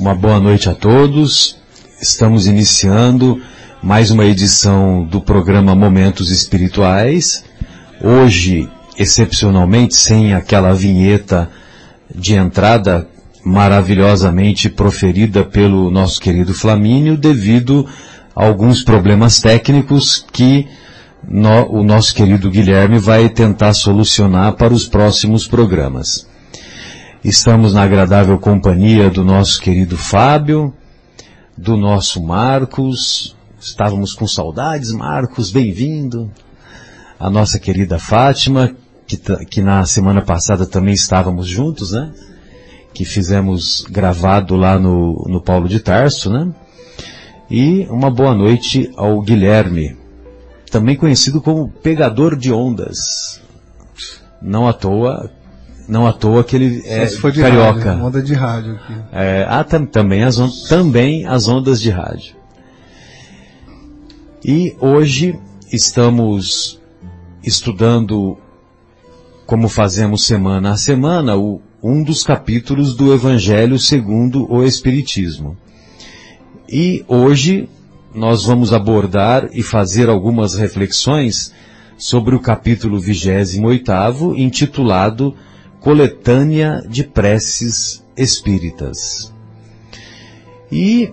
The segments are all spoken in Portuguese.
Uma boa noite a todos. Estamos iniciando mais uma edição do programa Momentos Espirituais. Hoje, excepcionalmente, sem aquela vinheta de entrada maravilhosamente proferida pelo nosso querido Flamínio, devido a alguns problemas técnicos que no, o nosso querido Guilherme vai tentar solucionar para os próximos programas. Estamos na agradável companhia do nosso querido Fábio, do nosso Marcos. Estávamos com saudades, Marcos, bem-vindo. A nossa querida Fátima, que, que na semana passada também estávamos juntos, né? Que fizemos gravado lá no, no Paulo de Tarso, né? E uma boa noite ao Guilherme, também conhecido como pegador de ondas. Não à toa, não à toa que ele é carioca. Rádio, onda de rádio aqui. É, ah, tam, também, as on, também as ondas de rádio. E hoje estamos estudando, como fazemos semana a semana, o, um dos capítulos do Evangelho segundo o Espiritismo. E hoje nós vamos abordar e fazer algumas reflexões sobre o capítulo 28 intitulado Coletânea de Preces Espíritas. E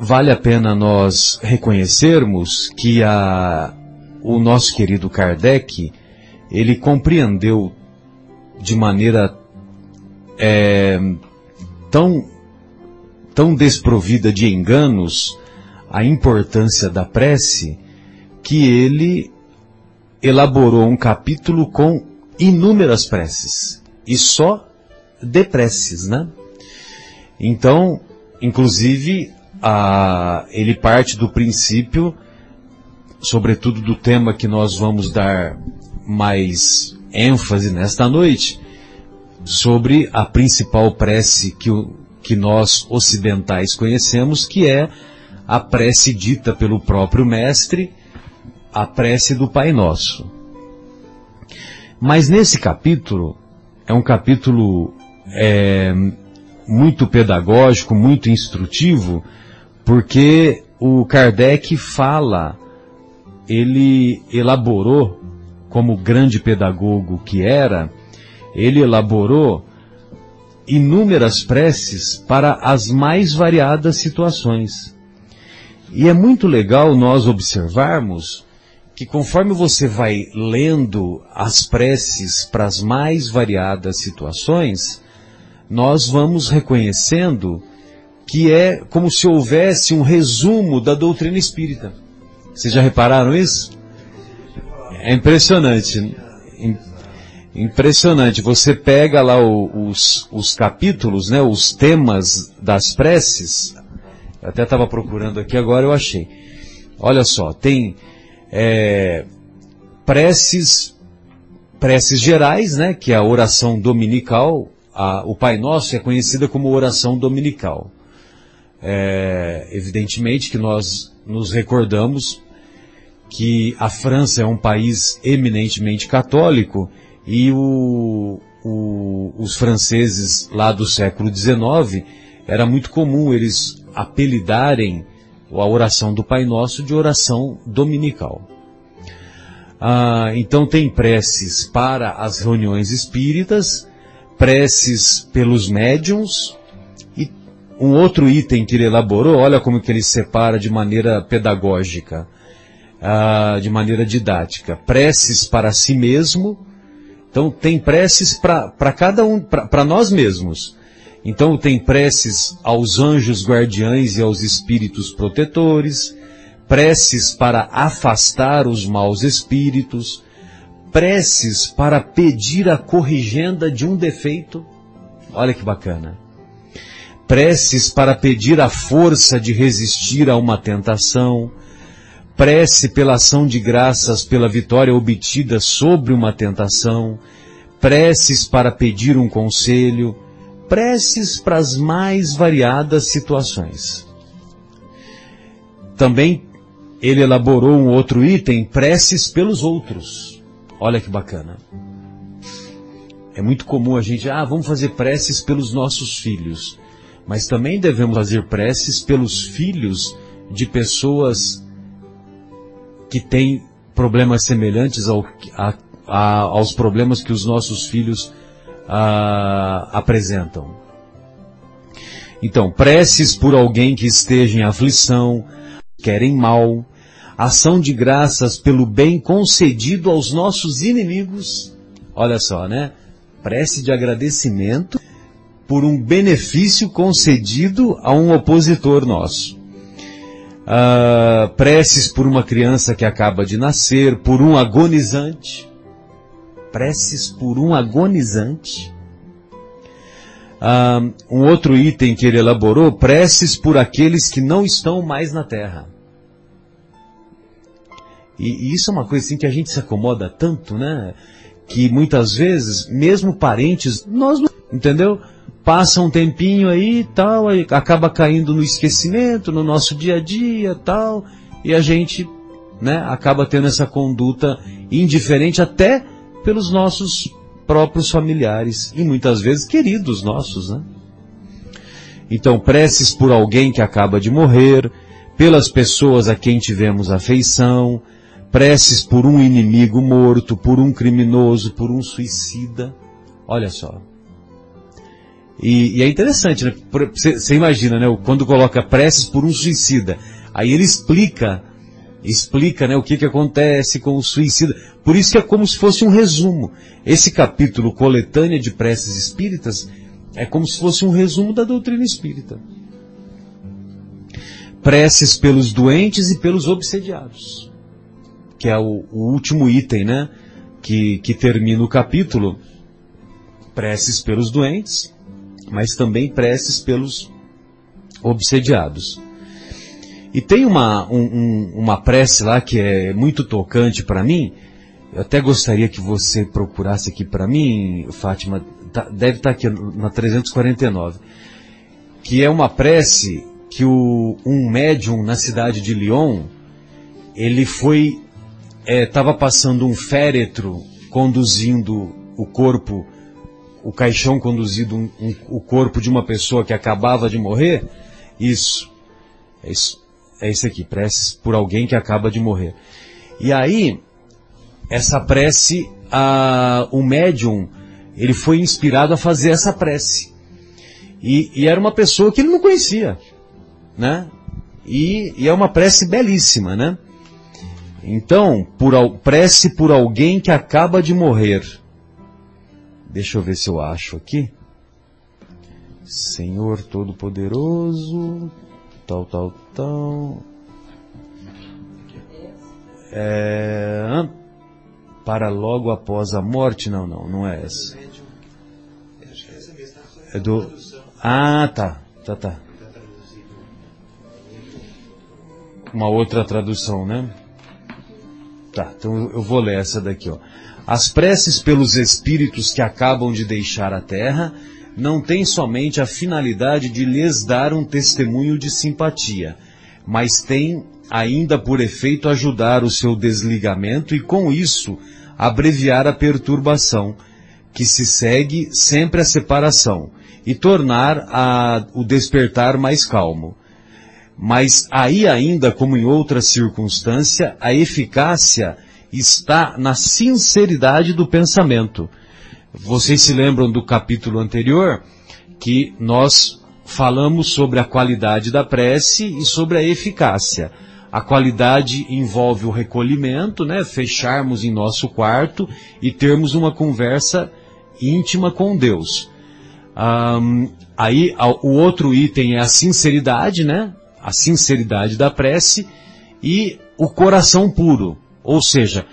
vale a pena nós reconhecermos que a, o nosso querido Kardec, ele compreendeu de maneira é, tão, tão desprovida de enganos a importância da prece que ele elaborou um capítulo com inúmeras preces e só de preces, né? Então, inclusive, a, ele parte do princípio, sobretudo do tema que nós vamos dar mais ênfase nesta noite, sobre a principal prece que, que nós ocidentais conhecemos, que é a prece dita pelo próprio Mestre, a prece do Pai Nosso. Mas nesse capítulo, é um capítulo é, muito pedagógico, muito instrutivo, porque o Kardec fala, ele elaborou, como grande pedagogo que era, ele elaborou inúmeras preces para as mais variadas situações. E é muito legal nós observarmos que conforme você vai lendo as preces para as mais variadas situações, nós vamos reconhecendo que é como se houvesse um resumo da doutrina espírita. Vocês já repararam isso? É impressionante. Impressionante. Você pega lá os, os capítulos, né, os temas das preces, eu até estava procurando aqui agora, eu achei. Olha só, tem é, preces, preces gerais, né? Que é a oração dominical. A, o Pai Nosso é conhecida como oração dominical. É, evidentemente que nós nos recordamos que a França é um país eminentemente católico e o, o, os franceses lá do século XIX era muito comum eles apelidarem a oração do Pai Nosso de oração dominical. Ah, então tem preces para as reuniões espíritas, preces pelos médiums, e um outro item que ele elaborou, olha como que ele separa de maneira pedagógica, ah, de maneira didática. Preces para si mesmo, então tem preces para cada um, para nós mesmos. Então tem preces aos anjos guardiães e aos espíritos protetores, preces para afastar os maus espíritos, preces para pedir a corrigenda de um defeito. Olha que bacana. Preces para pedir a força de resistir a uma tentação, prece pela ação de graças pela vitória obtida sobre uma tentação, preces para pedir um conselho, preces para as mais variadas situações. Também ele elaborou um outro item, preces pelos outros. Olha que bacana. É muito comum a gente, ah, vamos fazer preces pelos nossos filhos. mas também devemos fazer preces pelos filhos de pessoas que têm problemas semelhantes ao, a, a, aos problemas que os nossos filhos a, apresentam. Então, preces por alguém que esteja em aflição, querem mal, ação de graças pelo bem concedido aos nossos inimigos. Olha só, né? Prece de agradecimento por um benefício concedido a um opositor nosso. Uh, preces por uma criança que acaba de nascer, por um agonizante. Preces por um agonizante. Uh, um outro item que ele elaborou, preces por aqueles que não estão mais na terra. E, e isso é uma coisa assim que a gente se acomoda tanto, né? Que muitas vezes, mesmo parentes, nós não, entendeu? Passa um tempinho aí e tal, aí acaba caindo no esquecimento, no nosso dia a dia tal, e a gente, né, acaba tendo essa conduta indiferente até pelos nossos próprios familiares e muitas vezes queridos nossos, né? Então, preces por alguém que acaba de morrer, pelas pessoas a quem tivemos afeição, preces por um inimigo morto, por um criminoso, por um suicida. Olha só. E, e é interessante, né? Você imagina, né? Quando coloca preces por um suicida, aí ele explica, explica, né? O que que acontece com o suicida. Por isso que é como se fosse um resumo. Esse capítulo, coletânea de preces espíritas, é como se fosse um resumo da doutrina espírita. Preces pelos doentes e pelos obsediados que é o, o último item, né? Que, que termina o capítulo. Preces pelos doentes, mas também preces pelos obsediados. E tem uma, um, uma prece lá que é muito tocante para mim. Eu até gostaria que você procurasse aqui para mim, Fátima. Tá, deve estar tá aqui na 349. Que é uma prece que o, um médium na cidade de Lyon, ele foi estava é, passando um féretro conduzindo o corpo, o caixão conduzindo um, um, o corpo de uma pessoa que acabava de morrer, isso, é isso, é isso aqui, prece por alguém que acaba de morrer. E aí, essa prece, a, o médium, ele foi inspirado a fazer essa prece. E, e era uma pessoa que ele não conhecia, né? E, e é uma prece belíssima, né? Então, por, prece por alguém que acaba de morrer. Deixa eu ver se eu acho aqui. Senhor Todo-Poderoso, tal, tal, tal. É, para logo após a morte? Não, não, não é essa. É do. Ah, tá, tá, tá. Uma outra tradução, né? Tá, então eu vou ler essa daqui, ó. As preces pelos espíritos que acabam de deixar a terra não têm somente a finalidade de lhes dar um testemunho de simpatia, mas têm ainda por efeito ajudar o seu desligamento e com isso abreviar a perturbação, que se segue sempre a separação, e tornar a, o despertar mais calmo. Mas aí ainda, como em outra circunstância, a eficácia está na sinceridade do pensamento. Vocês se lembram do capítulo anterior que nós falamos sobre a qualidade da prece e sobre a eficácia. A qualidade envolve o recolhimento, né? Fecharmos em nosso quarto e termos uma conversa íntima com Deus. Um, aí o outro item é a sinceridade, né? a sinceridade da prece e o coração puro. Ou seja,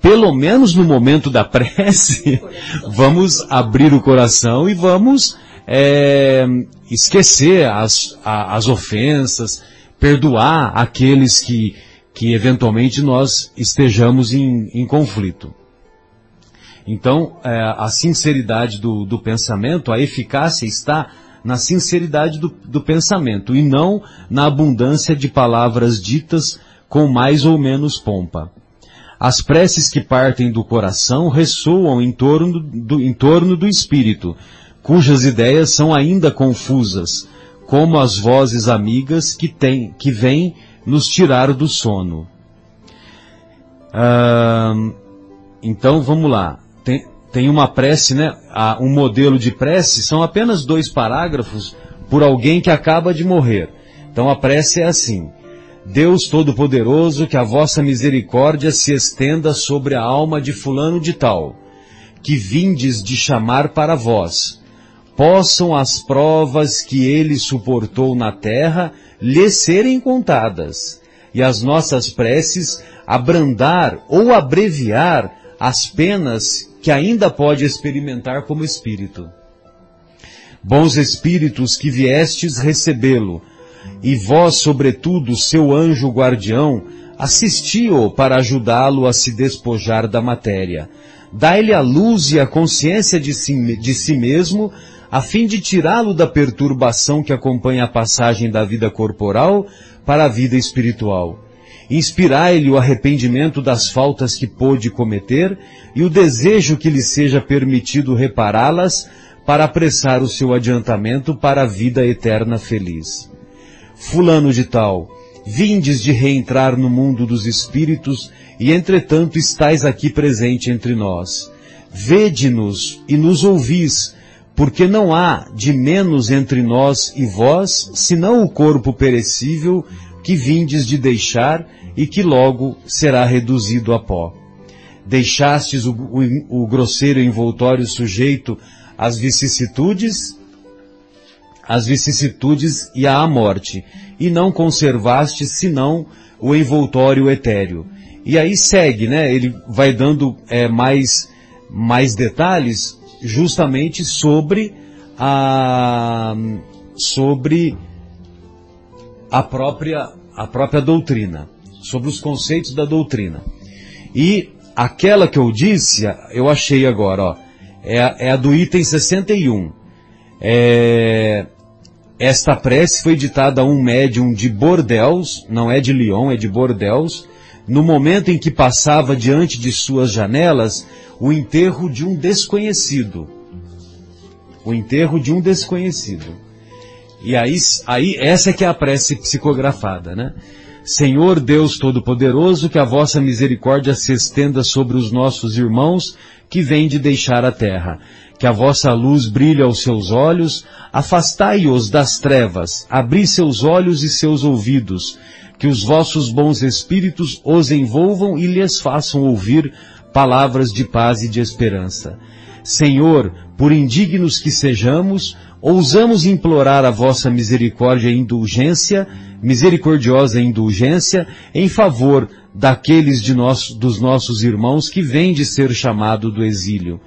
pelo menos no momento da prece, vamos abrir o coração e vamos é, esquecer as, as ofensas, perdoar aqueles que, que eventualmente nós estejamos em, em conflito. Então, é, a sinceridade do, do pensamento, a eficácia está na sinceridade do, do pensamento e não na abundância de palavras ditas com mais ou menos pompa. As preces que partem do coração ressoam em torno do, em torno do espírito, cujas ideias são ainda confusas, como as vozes amigas que tem, que vêm nos tirar do sono. Ah, então vamos lá. Tem, tem uma prece, né? Um modelo de prece são apenas dois parágrafos por alguém que acaba de morrer. Então a prece é assim. Deus Todo-Poderoso, que a vossa misericórdia se estenda sobre a alma de fulano de tal, que vindes de chamar para vós. Possam as provas que ele suportou na terra lhe serem contadas, e as nossas preces abrandar ou abreviar as penas que ainda pode experimentar como espírito. Bons espíritos que viestes recebê-lo, e vós, sobretudo, seu anjo guardião, assisti-o para ajudá-lo a se despojar da matéria. Dai-lhe a luz e a consciência de si, de si mesmo, a fim de tirá-lo da perturbação que acompanha a passagem da vida corporal para a vida espiritual. Inspirai-lhe o arrependimento das faltas que pôde cometer e o desejo que lhe seja permitido repará-las para apressar o seu adiantamento para a vida eterna feliz. Fulano de tal, vindes de reentrar no mundo dos espíritos e entretanto estais aqui presente entre nós. Vede-nos e nos ouvis, porque não há de menos entre nós e vós, senão o corpo perecível que vindes de deixar e que logo será reduzido a pó. Deixastes o, o, o grosseiro envoltório sujeito às vicissitudes as vicissitudes e à morte, e não conservaste senão o envoltório etéreo. E aí segue, né? Ele vai dando é, mais, mais detalhes justamente sobre a, sobre a própria, a própria doutrina, sobre os conceitos da doutrina. E aquela que eu disse, eu achei agora, ó, é é a do item 61. É, esta prece foi ditada a um médium de Bordeaux, não é de Lyon, é de Bordeaux, no momento em que passava diante de suas janelas o enterro de um desconhecido. O enterro de um desconhecido. E aí, aí essa é que é a prece psicografada, né? Senhor Deus Todo-Poderoso, que a vossa misericórdia se estenda sobre os nossos irmãos que vêm de deixar a terra que a vossa luz brilhe aos seus olhos, afastai-os das trevas, abri seus olhos e seus ouvidos, que os vossos bons espíritos os envolvam e lhes façam ouvir palavras de paz e de esperança. Senhor, por indignos que sejamos, ousamos implorar a vossa misericórdia e indulgência, misericordiosa indulgência, em favor daqueles de nós, dos nossos irmãos que vêm de ser chamado do exílio.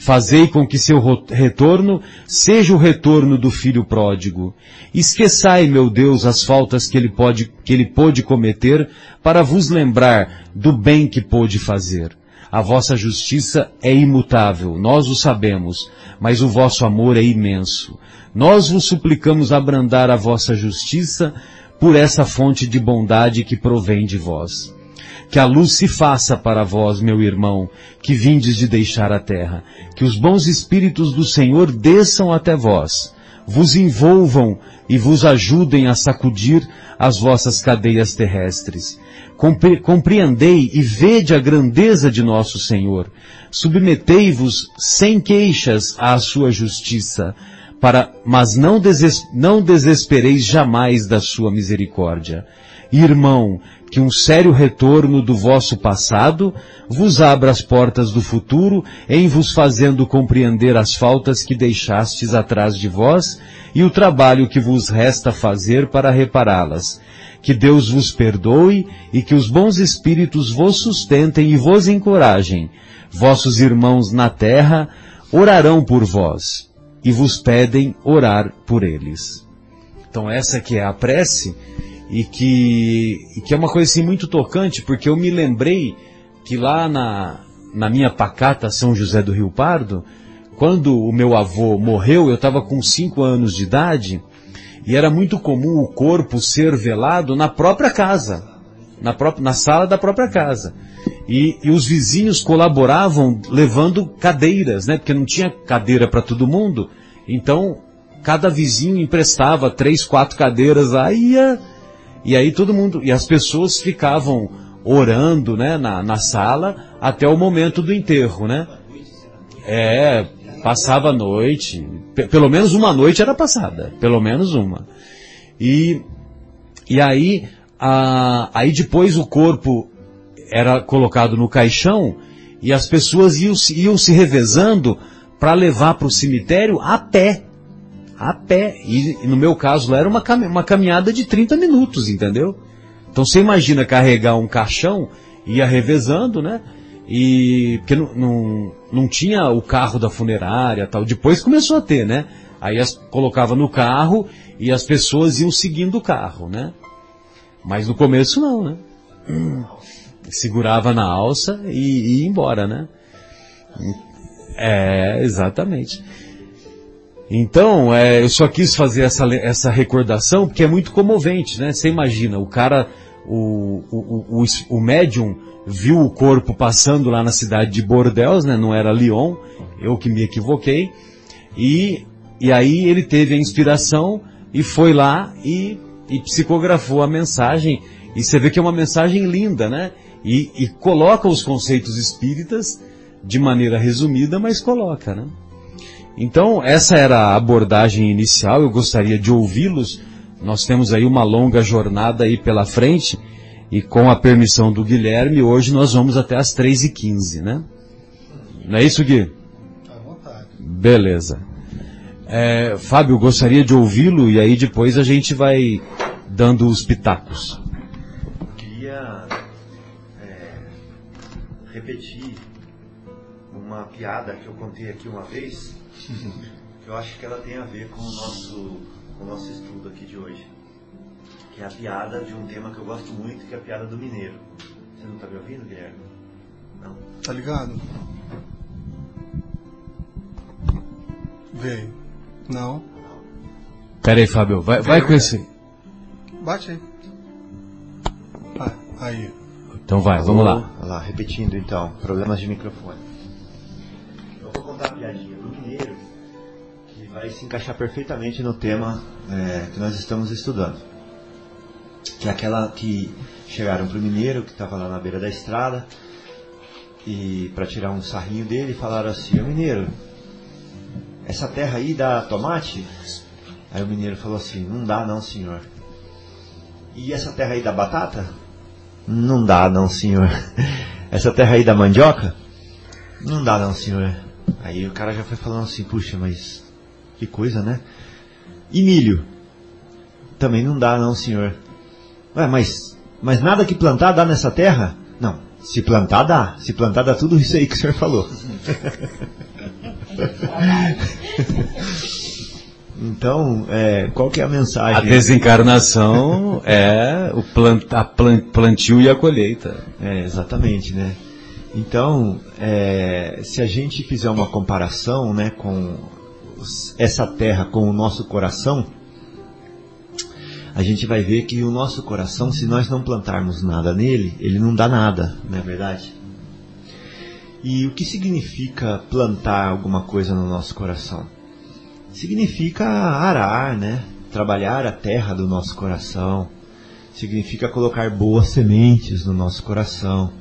Fazei com que seu retorno seja o retorno do filho pródigo. Esqueçai, meu Deus, as faltas que ele pode, que ele pôde cometer para vos lembrar do bem que pôde fazer. A vossa justiça é imutável, nós o sabemos, mas o vosso amor é imenso. Nós vos suplicamos abrandar a vossa justiça por essa fonte de bondade que provém de vós. Que a luz se faça para vós, meu irmão, que vindes de deixar a terra. Que os bons espíritos do Senhor desçam até vós, vos envolvam e vos ajudem a sacudir as vossas cadeias terrestres. Compreendei e vede a grandeza de nosso Senhor. Submetei-vos sem queixas à sua justiça, para, mas não, deses, não desespereis jamais da sua misericórdia. Irmão, que um sério retorno do vosso passado vos abra as portas do futuro, em vos fazendo compreender as faltas que deixastes atrás de vós e o trabalho que vos resta fazer para repará-las. Que Deus vos perdoe e que os bons espíritos vos sustentem e vos encorajem. Vossos irmãos na terra orarão por vós e vos pedem orar por eles. Então essa que é a prece e que, e que é uma coisa assim muito tocante, porque eu me lembrei que lá na, na minha pacata São José do Rio Pardo, quando o meu avô morreu, eu estava com 5 anos de idade, e era muito comum o corpo ser velado na própria casa, na, própria, na sala da própria casa. E, e os vizinhos colaboravam levando cadeiras, né? Porque não tinha cadeira para todo mundo. Então, cada vizinho emprestava três, quatro cadeiras e ia, e aí todo mundo, e as pessoas ficavam orando, né, na, na sala até o momento do enterro, né? É, passava a noite, pelo menos uma noite era passada, pelo menos uma. E, e aí, a, aí depois o corpo era colocado no caixão e as pessoas iam, iam se revezando para levar para o cemitério a pé. A pé. E, no meu caso lá era uma, uma caminhada de 30 minutos, entendeu? Então você imagina carregar um caixão, ia revezando, né? E porque não, não, não tinha o carro da funerária tal. Depois começou a ter, né? Aí as, colocava no carro e as pessoas iam seguindo o carro, né? Mas no começo não, né? Segurava na alça e, e ia embora, né? É, exatamente. Então, é, eu só quis fazer essa, essa recordação porque é muito comovente, né? Você imagina, o cara, o, o, o, o médium viu o corpo passando lá na cidade de Bordeaux, né? Não era Lyon, eu que me equivoquei. E, e aí ele teve a inspiração e foi lá e, e psicografou a mensagem. E você vê que é uma mensagem linda, né? E, e coloca os conceitos espíritas de maneira resumida, mas coloca, né? Então, essa era a abordagem inicial, eu gostaria de ouvi-los. Nós temos aí uma longa jornada aí pela frente, e com a permissão do Guilherme, hoje nós vamos até as 3h15, né? Não é isso, Gui? À vontade. Beleza. É, Fábio, gostaria de ouvi-lo e aí depois a gente vai dando os pitacos. Eu queria é, repetir uma piada que eu contei aqui uma vez, que eu acho que ela tem a ver com o nosso, com o nosso estudo aqui de hoje. Que é a piada de um tema que eu gosto muito, que é a piada do mineiro. Você não está me ouvindo, Guilherme? Não? Tá ligado? Veio. Não. Pera aí, Fábio, vai, vai com esse. Bate aí. Ah, aí. Então vai, vamos lá. Vamos lá, repetindo então, problemas de microfone. Eu vou contar a piadinha vai se encaixar perfeitamente no tema é, que nós estamos estudando. Que é aquela que chegaram para o mineiro, que estava lá na beira da estrada, e para tirar um sarrinho dele, falaram assim, ô mineiro, essa terra aí dá tomate? Aí o mineiro falou assim, não dá não, senhor. E essa terra aí dá batata? Não dá não, senhor. Essa terra aí dá mandioca? Não dá não, senhor. Aí o cara já foi falando assim, puxa, mas que coisa, né? E milho? Também não dá não, senhor. Ué, mas, mas nada que plantar dá nessa terra? Não, se plantar dá. Se plantar dá tudo isso aí que o senhor falou. Então, é, qual que é a mensagem? A desencarnação é o plant, a plant, plantio e a colheita. É, exatamente, né? Então, é, se a gente fizer uma comparação né, com essa terra com o nosso coração, a gente vai ver que o nosso coração, se nós não plantarmos nada nele, ele não dá nada, não é verdade? E o que significa plantar alguma coisa no nosso coração? Significa arar, né? Trabalhar a terra do nosso coração. Significa colocar boas sementes no nosso coração.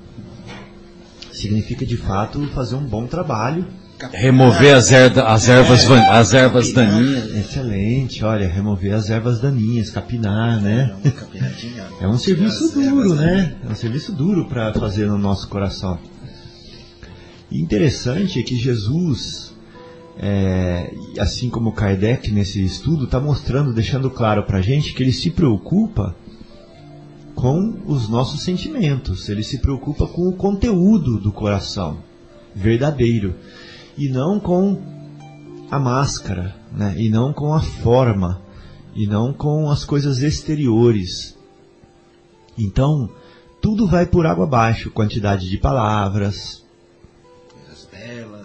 Significa de fato fazer um bom trabalho. Remover as, erda, as ervas, é, as ervas daninhas. Excelente, olha, remover as ervas daninhas, capinar, né? É um serviço duro, né? É um serviço duro para fazer no nosso coração. E interessante é que Jesus, é, assim como Kardec nesse estudo, está mostrando, deixando claro para a gente que ele se preocupa com os nossos sentimentos, ele se preocupa com o conteúdo do coração verdadeiro e não com a máscara, né? e não com a forma, e não com as coisas exteriores. Então, tudo vai por água abaixo, quantidade de palavras,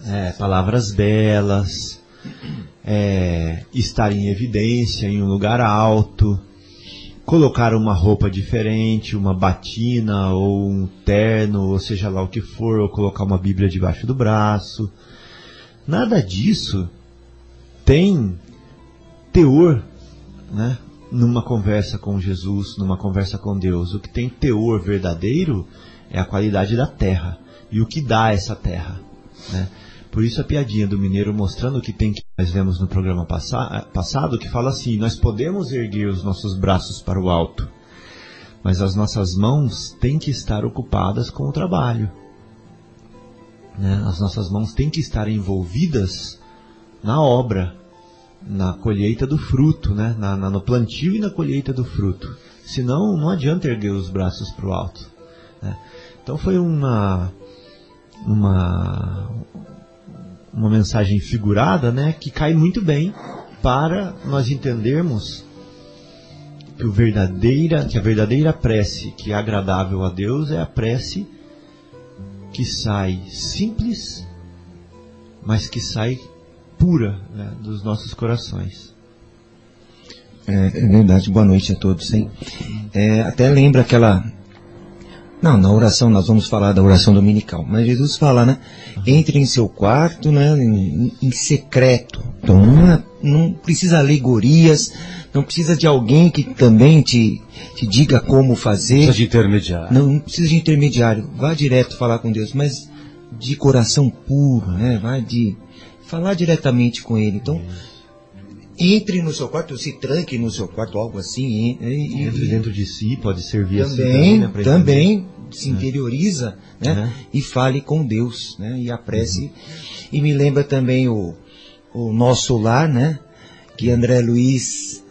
é, palavras belas, é, estar em evidência em um lugar alto, colocar uma roupa diferente, uma batina ou um terno, ou seja lá o que for, ou colocar uma Bíblia debaixo do braço. Nada disso tem teor, né? Numa conversa com Jesus, numa conversa com Deus, o que tem teor verdadeiro é a qualidade da terra e o que dá essa terra, né? Por isso a piadinha do mineiro mostrando o que tem que nós vemos no programa passa passado, que fala assim: nós podemos erguer os nossos braços para o alto, mas as nossas mãos têm que estar ocupadas com o trabalho. Né? As nossas mãos têm que estar envolvidas na obra, na colheita do fruto, né? Na, na, no plantio e na colheita do fruto. Senão não adianta erguer os braços para o alto. Né? Então foi uma, uma, uma mensagem figurada né? que cai muito bem para nós entendermos que, o verdadeira, que a verdadeira prece que é agradável a Deus é a prece que sai simples, mas que sai pura né, dos nossos corações. É, é, verdade, boa noite a todos. Hein? É, até lembra aquela. Não, na oração nós vamos falar da oração dominical, mas Jesus fala, né? Entre em seu quarto, né? Em, em secreto. Então é, não precisa alegorias, não precisa de alguém que também te, te diga como fazer. Não precisa de intermediário. Não, não precisa de intermediário. Vá direto falar com Deus, mas de coração puro, né? Vai de falar diretamente com Ele. Então, entre no seu quarto, se tranque no seu quarto, algo assim. E, entre dentro de si, pode servir também, assim também. Né, também se interioriza, é. né? É. E fale com Deus, né? E apresse. Uhum. E me lembra também o, o nosso lar, né? Que André Luiz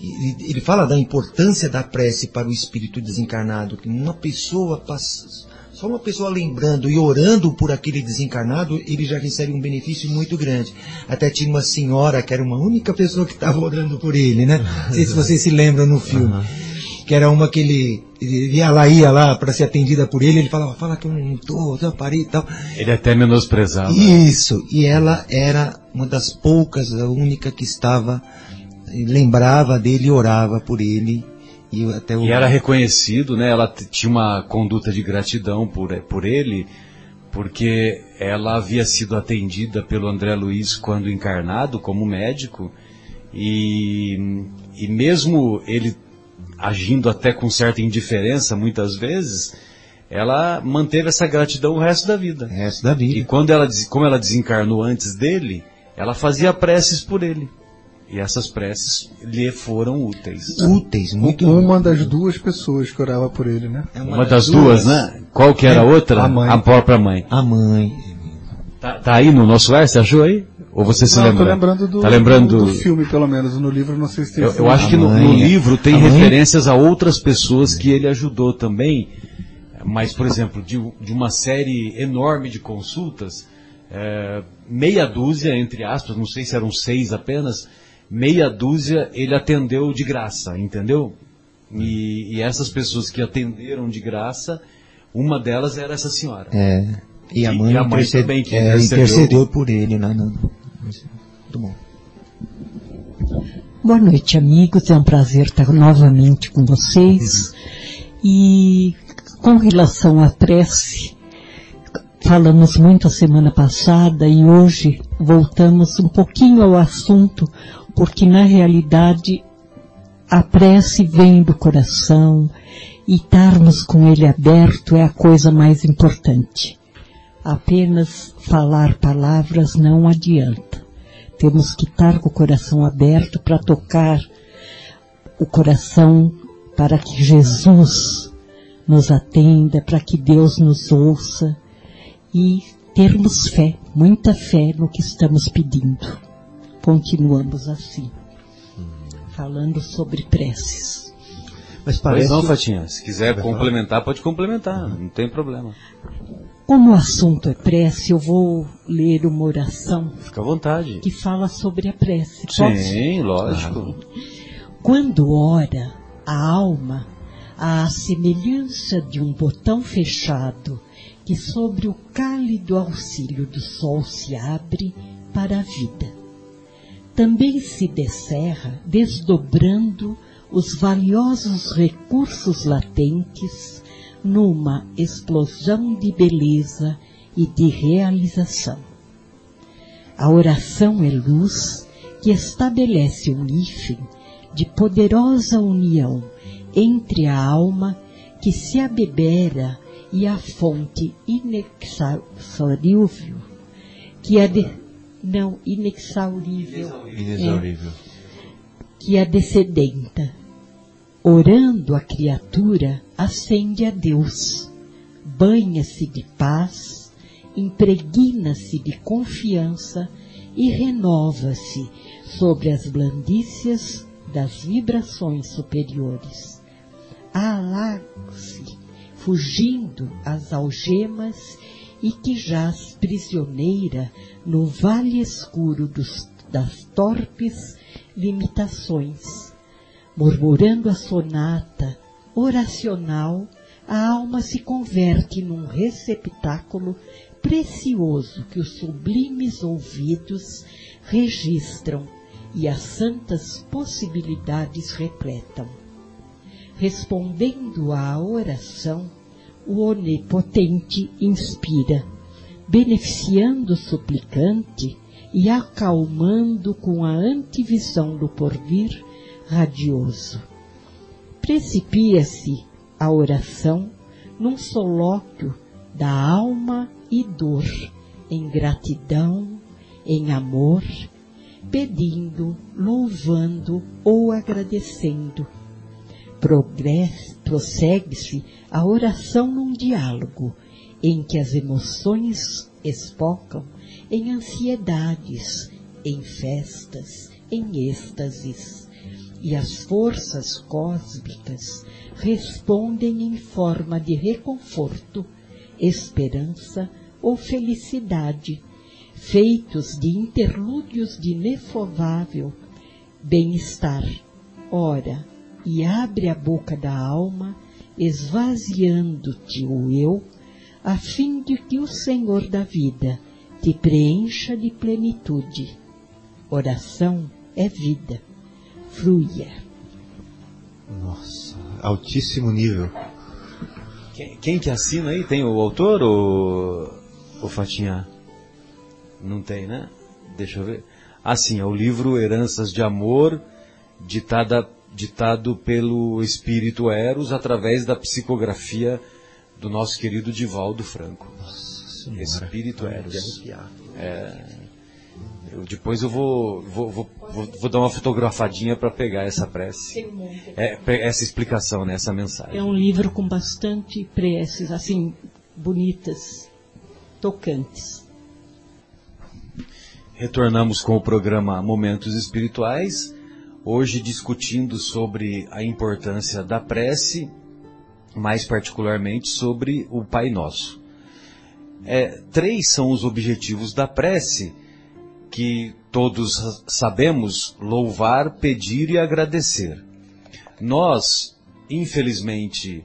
ele fala da importância da prece para o espírito desencarnado, que uma pessoa passa, só uma pessoa lembrando e orando por aquele desencarnado, ele já recebe um benefício muito grande. Até tinha uma senhora que era uma única pessoa que estava orando por ele, né? Não sei se vocês se lembram no filme. Que era uma que ele, ele ia lá, ia lá para ser atendida por ele, ele falava, fala que eu não estou, eu parei e tal. Ele até menosprezava. Isso, e ela era uma das poucas, a única que estava lembrava dele e orava por ele. E, até o... e era reconhecido, né? Ela tinha uma conduta de gratidão por, por ele, porque ela havia sido atendida pelo André Luiz quando encarnado como médico, e, e mesmo ele agindo até com certa indiferença muitas vezes, ela manteve essa gratidão o resto da vida. O resto da vida. E quando ela, como ela desencarnou antes dele, ela fazia preces por ele. E essas preces lhe foram úteis. Úteis, muito Uma das duas pessoas que orava por ele, né? É uma, uma, das, das duas, duas, né? Qual que era a outra? A mãe. A própria mãe. A mãe. Tá, tá aí no nosso ar, você achou aí? Ou você se não, lembra? Tô lembrando do, tá lembrando do, do filme, pelo menos. No livro, não sei se tem. Eu, eu acho que no, no, livro tem a referências mãe? a outras pessoas que ele ajudou também. Mas, por exemplo, de, de uma série enorme de consultas, é, meia dúzia, entre aspas, não sei se eram seis apenas, meia dúzia ele atendeu de graça, entendeu? E, e, essas pessoas que atenderam de graça, uma delas era essa senhora. É. E a mãe, e a mãe interced... também que é, intercedeu... por ele lá no... Boa noite, amigos. É um prazer estar novamente com vocês. E com relação à prece, falamos muito a semana passada e hoje voltamos um pouquinho ao assunto porque na realidade a prece vem do coração e estarmos com ele aberto é a coisa mais importante. Apenas falar palavras não adianta. Temos que estar com o coração aberto para tocar o coração para que Jesus nos atenda, para que Deus nos ouça e termos fé, muita fé no que estamos pedindo continuamos assim, falando sobre preces. Mas parece... Pois não, Fatinha, se quiser complementar, pode complementar, não tem problema. Como o assunto é prece, eu vou ler uma oração. Fica à vontade. Que fala sobre a prece. Sim, lógico. Quando ora, a alma, à semelhança de um botão fechado, que sobre o cálido auxílio do sol se abre para a vida também se descerra desdobrando os valiosos recursos latentes numa explosão de beleza e de realização. A oração é luz que estabelece um hífen de poderosa união entre a alma que se abebera e a fonte inexaurível, que é de, não inexaurível, Inexaurível. que a descedenta. Orando a criatura, ascende a Deus, banha-se de paz, impregna-se de confiança e renova-se sobre as blandícias das vibrações superiores. Alaga-se, fugindo às algemas e que jaz prisioneira no vale escuro dos, das torpes limitações. Murmurando a sonata oracional, a alma se converte num receptáculo precioso que os sublimes ouvidos registram e as santas possibilidades repletam. Respondendo à oração, o Onipotente inspira, beneficiando o suplicante e acalmando com a antivisão do porvir radioso. Precipia-se a oração num solóquio da alma e dor, em gratidão, em amor, pedindo, louvando ou agradecendo. Prossegue-se a oração num diálogo em que as emoções espocam em ansiedades, em festas, em êxtases, e as forças cósmicas respondem em forma de reconforto, esperança ou felicidade, feitos de interlúdios de inefável bem-estar. Ora, e abre a boca da alma, esvaziando-te o eu, a fim de que o Senhor da vida te preencha de plenitude. Oração é vida. Fruia. Nossa, altíssimo nível. Quem, quem que assina aí? Tem o autor ou o Fatinha? Não tem, né? Deixa eu ver. Ah, sim, é o livro Heranças de Amor, ditada, ditado pelo Espírito Eros através da psicografia do nosso querido Divaldo Franco. Espírito Eros. Eu- depois eu vou, vou, vou, vou, vou dar uma fotografadinha para pegar essa prece. É, essa explicação, né, essa mensagem. É um livro com bastante preces, assim, bonitas, tocantes. Retornamos com o programa Momentos Espirituais, hoje discutindo sobre a importância da prece, mais particularmente sobre o Pai Nosso. É, três são os objetivos da prece, que todos sabemos: louvar, pedir e agradecer. Nós, infelizmente,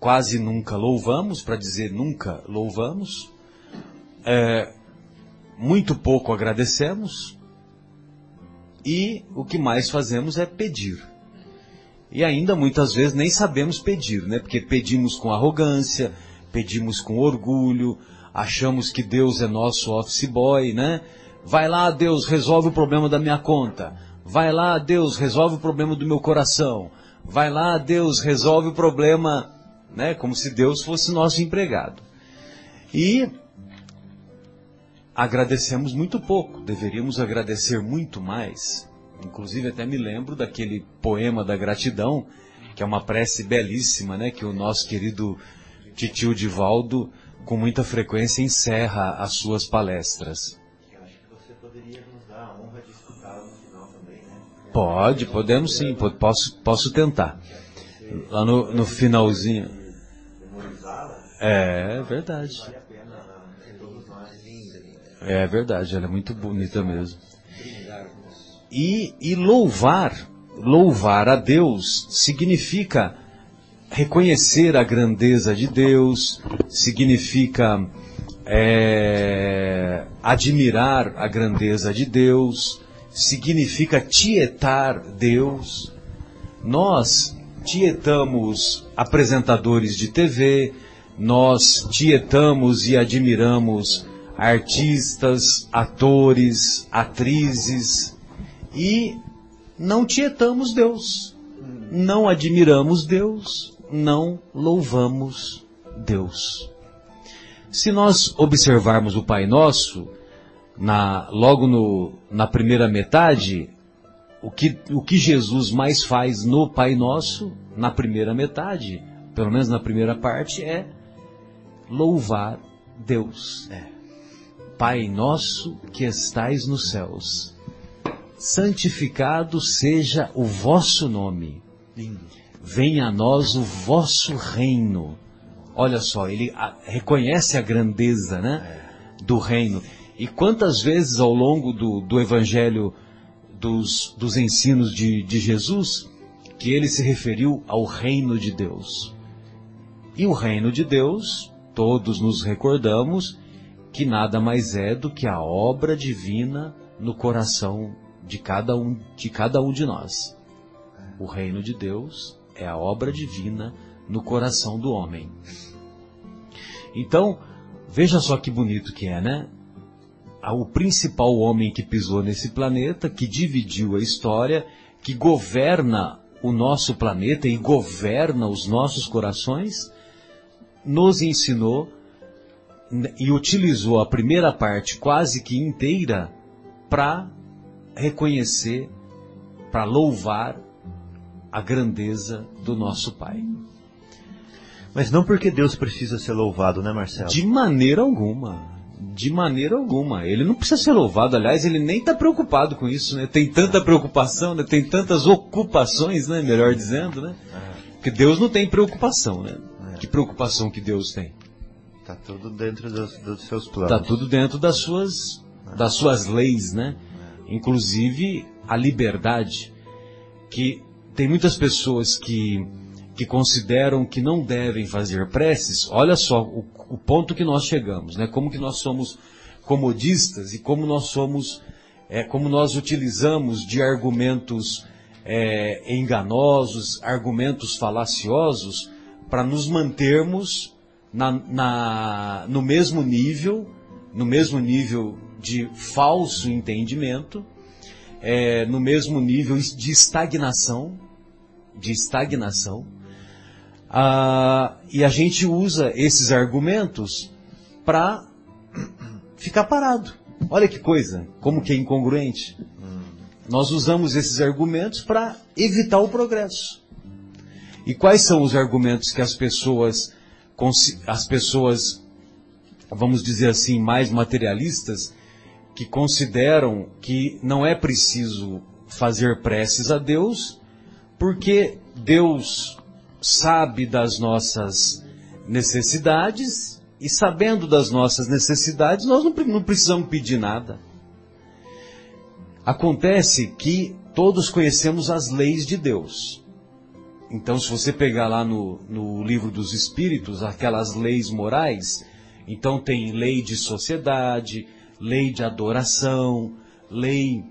quase nunca louvamos, para dizer nunca louvamos. É, muito pouco agradecemos e o que mais fazemos é pedir. E ainda muitas vezes nem sabemos pedir, né? Porque pedimos com arrogância, pedimos com orgulho, achamos que Deus é nosso office boy, né? Vai lá, Deus, resolve o problema da minha conta. Vai lá, Deus, resolve o problema do meu coração. Vai lá, Deus, resolve o problema, né? Como se Deus fosse nosso empregado. E agradecemos muito pouco, deveríamos agradecer muito mais. Inclusive até me lembro daquele poema da gratidão, que é uma prece belíssima, né, que o nosso querido titio Divaldo com muita frequência encerra as suas palestras. Pode, podemos sim, po- posso, posso tentar. Lá no, no finalzinho. Memorizá-la É verdade. né, nós. É verdade, ela é muito bonita mesmo. E, e louvar, louvar a Deus significa reconhecer a grandeza de Deus, significa é, admirar a grandeza de Deus, significa tietar Deus. Nós tietamos apresentadores de TV, nós tietamos e admiramos artistas, atores, atrizes e não tietamos Deus, não admiramos Deus, não louvamos Deus. Se nós observarmos o Pai Nosso, na, logo no, na primeira metade, o que, o que Jesus mais faz no Pai Nosso, na primeira metade, pelo menos na primeira parte, é louvar Deus. É. Pai nosso que estais nos céus, santificado seja o vosso nome. Venha a nós o vosso reino. Olha só, ele reconhece a grandeza né, do reino. E quantas vezes ao longo do, do evangelho dos, dos ensinos de, de Jesus que ele se referiu ao reino de Deus. E o reino de Deus, todos nos recordamos, que nada mais é do que a obra divina no coração de cada um de, cada um de nós. O reino de Deus é a obra divina no coração do homem. Então, veja só que bonito que é, né? O principal homem que pisou nesse planeta, que dividiu a história, que governa o nosso planeta e governa os nossos corações, nos ensinou e utilizou a primeira parte quase que inteira para reconhecer, para louvar a grandeza do nosso Pai. Mas não porque Deus precisa ser louvado, né, Marcelo? De maneira alguma. De maneira alguma. Ele não precisa ser louvado, aliás, ele nem está preocupado com isso, né? Tem tanta preocupação, né? tem tantas ocupações, né? Melhor dizendo, né? É. Que Deus não tem preocupação, né? É. Que preocupação que Deus tem? Está tudo dentro dos, dos seus planos. Está tudo dentro das suas, das suas leis, né? Inclusive a liberdade, que tem muitas pessoas que, que consideram que não devem fazer preces. Olha só o, o ponto que nós chegamos, né? Como que nós somos comodistas e como nós somos, é, como nós utilizamos de argumentos é, enganosos, argumentos falaciosos para nos mantermos na, na, no mesmo nível, no mesmo nível de falso entendimento, é, no mesmo nível de estagnação, de estagnação, ah, e a gente usa esses argumentos para ficar parado. Olha que coisa, como que é incongruente. Nós usamos esses argumentos para evitar o progresso. E quais são os argumentos que as pessoas as pessoas, vamos dizer assim, mais materialistas, que consideram que não é preciso fazer preces a Deus, porque Deus sabe das nossas necessidades e sabendo das nossas necessidades, nós não, não precisamos pedir nada. Acontece que todos conhecemos as leis de Deus. Então, se você pegar lá no, no livro dos Espíritos, aquelas leis morais, então tem lei de sociedade, lei de adoração, lei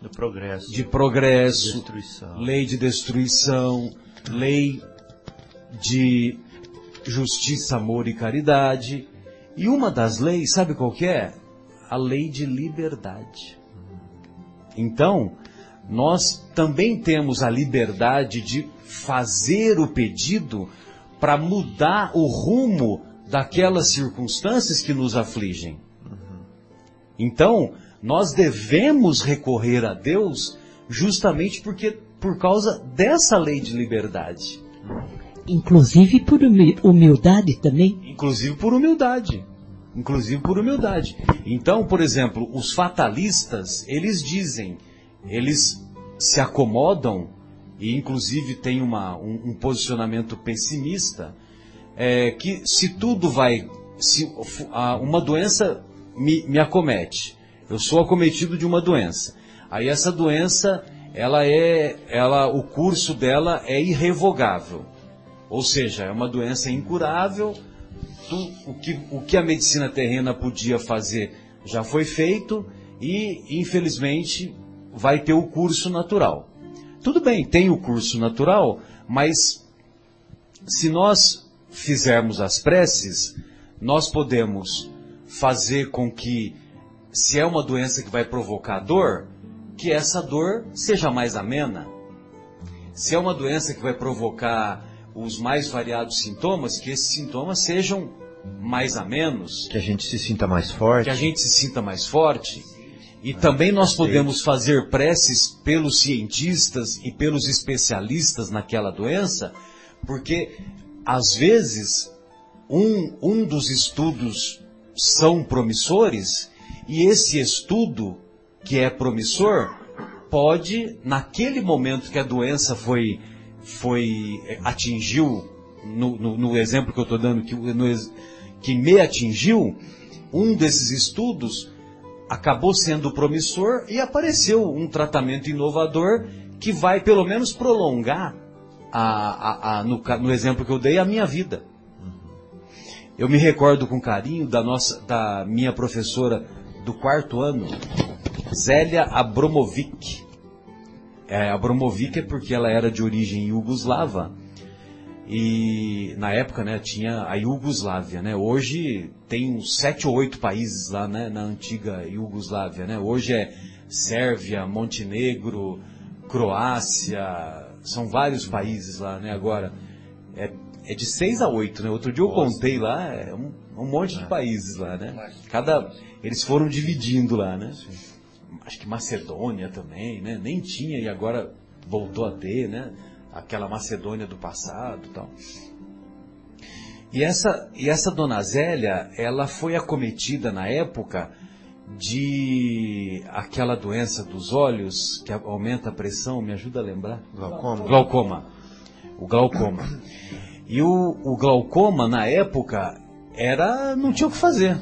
do progresso, de progresso, destruição. lei de destruição, lei de justiça, amor e caridade. E uma das leis, sabe qual que é? A lei de liberdade. Então, nós também temos a liberdade de fazer o pedido para mudar o rumo daquelas circunstâncias que nos afligem. Então, nós devemos recorrer a Deus justamente porque por causa dessa lei de liberdade. Inclusive por humildade também. Inclusive por humildade. Inclusive por humildade. Então, por exemplo, os fatalistas, eles dizem, eles se acomodam e inclusive tem uma, um, um posicionamento pessimista, é, que se tudo vai, se a, uma doença me, me acomete, eu sou acometido de uma doença, aí essa doença, ela é, ela, o curso dela é irrevogável, ou seja, é uma doença incurável, tu, o, que, o que a medicina terrena podia fazer já foi feito e, infelizmente, vai ter o curso natural. Tudo bem, tem o curso natural, mas se nós fizermos as preces, nós podemos fazer com que, se é uma doença que vai provocar dor, que essa dor seja mais amena. Se é uma doença que vai provocar os mais variados sintomas, que esses sintomas sejam mais amenos, Que a gente se sinta mais forte. que a gente se sinta mais forte. E também nós podemos fazer preces pelos cientistas e pelos especialistas naquela doença, porque às vezes um, um dos estudos são promissores e esse estudo que é promissor pode, naquele momento que a doença foi, foi eh, atingiu, no, no- no exemplo que eu estou dando, que, no que me atingiu, um desses estudos acabou sendo promissor e apareceu um tratamento inovador que vai pelo menos prolongar, a, a- a- no, no exemplo que eu dei, a minha vida. Eu me recordo com carinho da nossa, da minha professora do quarto ano, Zélia Abromovic. É, Abromovic é porque ela era de origem iugoslava e na época, né, tinha a Iugoslávia, né? Hoje tem uns sete ou oito países lá, né, na antiga Iugoslávia, né? Hoje é Sérvia, Montenegro, Croácia, são vários países lá, né? Agora é, é de seis a oito, né? Outro dia eu contei lá, é um, um monte de países lá, né? Cada eles foram dividindo lá, né? Acho que Macedônia também, né? Nem tinha e agora voltou a ter, né? Aquela Macedônia do passado, e tal. E essa e essa dona Zélia, ela foi acometida na época de aquela doença dos olhos que aumenta a pressão, me ajuda a lembrar? Glaucoma. Glaucoma. O glaucoma. E o, o glaucoma, na época, era. não tinha o que fazer.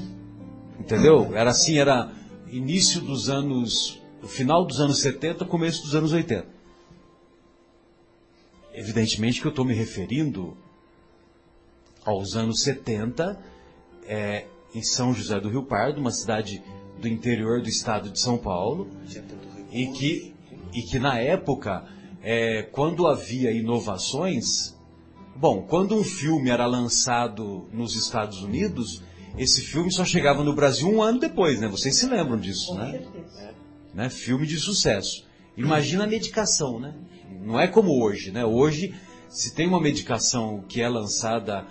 Entendeu? Era assim, era início dos anos. final dos anos 70, começo dos anos 80. Evidentemente que eu estou me referindo aos anos 70, é, em São José do Rio Pardo, uma cidade do interior do estado de São Paulo, e que, e que na época, é, quando havia inovações, bom, quando um filme era lançado nos Estados Unidos, esse filme só chegava no Brasil um ano depois, né? Vocês se lembram disso, né? né? Filme de sucesso. Imagina a medicação, né? Não é como hoje, né? Hoje, se tem uma medicação que é lançada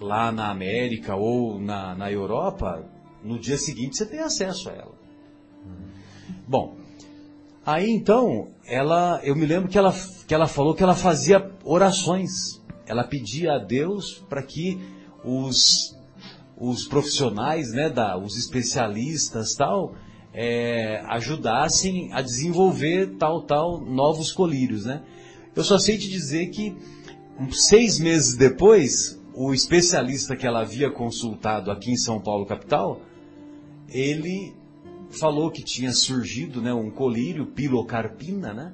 lá na América ou na, na Europa, no dia seguinte você tem acesso a ela. Bom, aí então, ela, eu me lembro que ela, que ela falou que ela fazia orações. Ela pedia a Deus para que os, os profissionais, né, da, os especialistas tal, é, ajudassem a desenvolver tal, tal, novos colírios, né? Eu só sei te dizer que seis meses depois, o especialista que ela havia consultado aqui em São Paulo, capital, ele falou que tinha surgido né, um colírio, pilocarpina, né?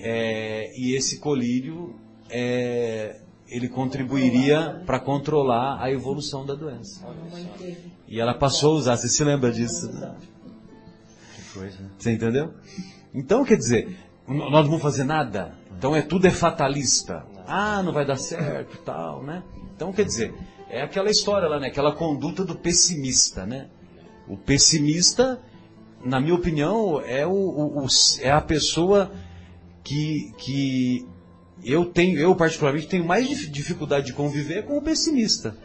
É, e esse colírio é, ele contribuiria para controlar a evolução da doença. E ela passou a usar, você se lembra disso? né? Você entendeu? Então, quer dizer, nós não vamos fazer nada. Então é tudo é fatalista. Ah, não vai dar certo, tal, né? Então, quer dizer, é aquela história lá, né? Aquela conduta do pessimista, né? O pessimista, na minha opinião, é, o, o- o- é a pessoa que, que eu tenho, eu particularmente tenho mais dif- dificuldade de conviver com o pessimista.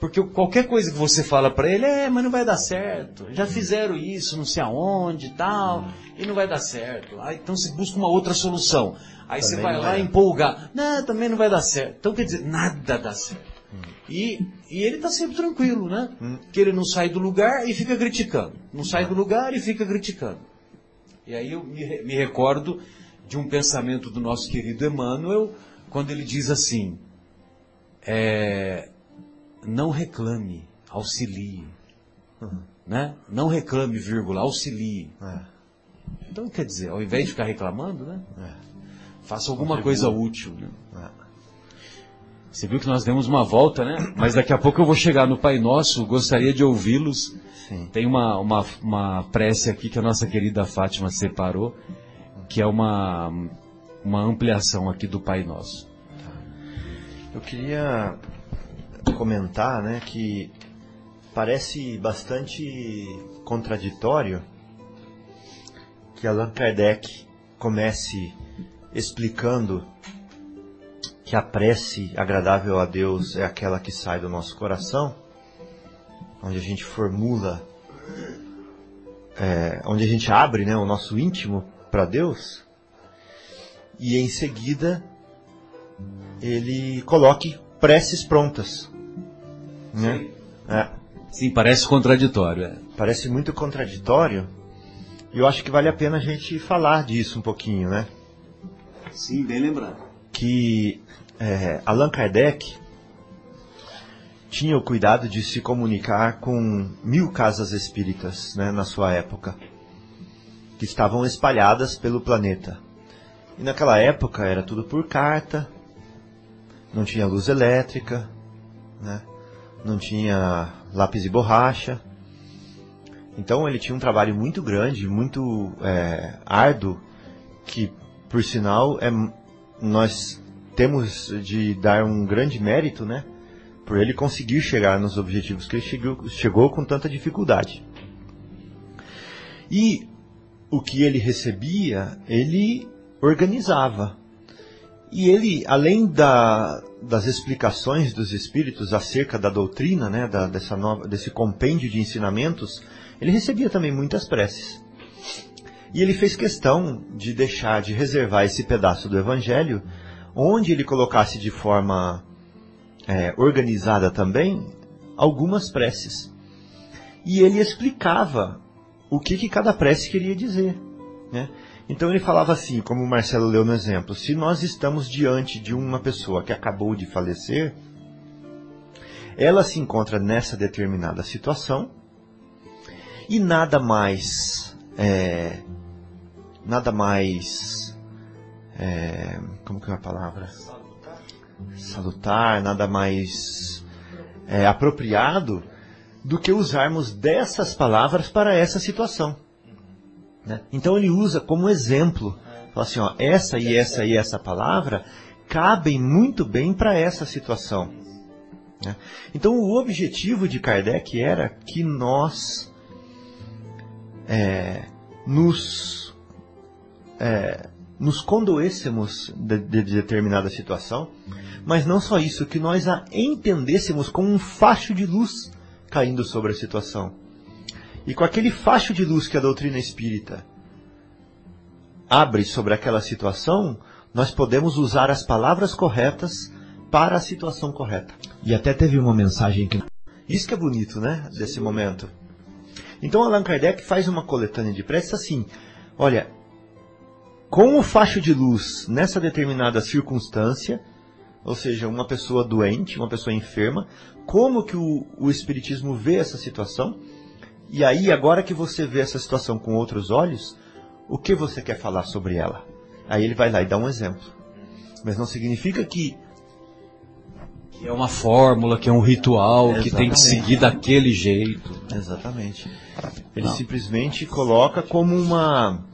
Porque qualquer coisa que você fala pra ele, é, mas não vai dar certo. Já fizeram isso, não sei aonde e tal, e não vai dar certo. Aí, então você busca uma outra solução. Aí você Também vai não lá vai. empolgar. Não, também não vai dar certo. Então quer dizer, nada dá certo. E, e ele tá sempre tranquilo, né? Que ele não sai do lugar e fica criticando. Não sai do lugar e fica criticando. E aí eu me, me recordo de um pensamento do nosso querido Emmanuel, quando ele diz assim: é, não reclame, auxilie. Né? Não reclame, vírgula, auxilie. É, Então, quer dizer, ao invés de ficar reclamando, né? é, Faça alguma coisa útil. Né? é. Você viu que nós demos uma volta, né? Mas daqui a pouco eu vou chegar no Pai Nosso, gostaria de ouvi-los. Tem uma, uma, uma prece aqui que a nossa querida Fátima separou, que é uma, uma ampliação aqui do Pai Nosso. Eu queria comentar, né, que parece bastante contraditório que Allan Kardec comece explicando que a prece agradável a Deus é aquela que sai do nosso coração, onde a gente formula, é, onde a gente abre né, o nosso íntimo para Deus, e em seguida ele coloque preces prontas. Né? Sim. É, Sim, parece contraditório. é. parece muito contraditório, e eu acho que vale a pena a gente falar disso um pouquinho, né? Sim, bem lembrado. que é, Allan Kardec tinha o cuidado de se comunicar com mil casas espíritas né, na sua época, que estavam espalhadas pelo planeta. E naquela época era tudo por carta, não tinha luz elétrica, né, não tinha lápis e borracha. Então ele tinha um trabalho muito grande, muito é, árduo, que por sinal é, nós temos de dar um grande mérito, né? Por ele conseguir chegar nos objetivos que ele chegou, chegou com tanta dificuldade. E o que ele recebia, ele organizava. E ele, além da, das explicações dos espíritos acerca da doutrina, né, da, dessa nova, desse compêndio de ensinamentos, ele recebia também muitas preces. E ele fez questão de deixar, de reservar esse pedaço do Evangelho, onde ele colocasse de forma é, organizada também algumas preces. E ele explicava o que, que cada prece queria dizer. Né? Então ele falava assim, como o Marcelo leu no exemplo: se nós estamos diante de uma pessoa que acabou de falecer, ela se encontra nessa determinada situação e nada mais é, nada mais é, como que é a palavra salutar nada mais é, apropriado do que usarmos dessas palavras para essa situação né? então ele usa como exemplo fala assim ó essa e essa e essa palavra cabem muito bem para essa situação né? então o objetivo de Kardec era que nós é, nos, é, nos condoêssemos de, de determinada situação, mas não só isso, que nós a entendêssemos como um facho de luz caindo sobre a situação. E com aquele facho de luz que a doutrina espírita abre sobre aquela situação, nós podemos usar as palavras corretas para a situação correta. E até teve uma mensagem que Isso que é bonito, né? Desse momento. Então Allan Kardec faz uma coletânea de preces assim: olha, com o facho de luz nessa determinada circunstância, ou seja, uma pessoa doente, uma pessoa enferma, como que o, o Espiritismo vê essa situação? E aí, agora que você vê essa situação com outros olhos, o que você quer falar sobre ela? Aí ele vai lá e dá um exemplo. Mas não significa que Que é uma fórmula, que é um ritual, que tem que Exatamente. seguir daquele jeito. Exatamente. Ele Não. simplesmente coloca como uma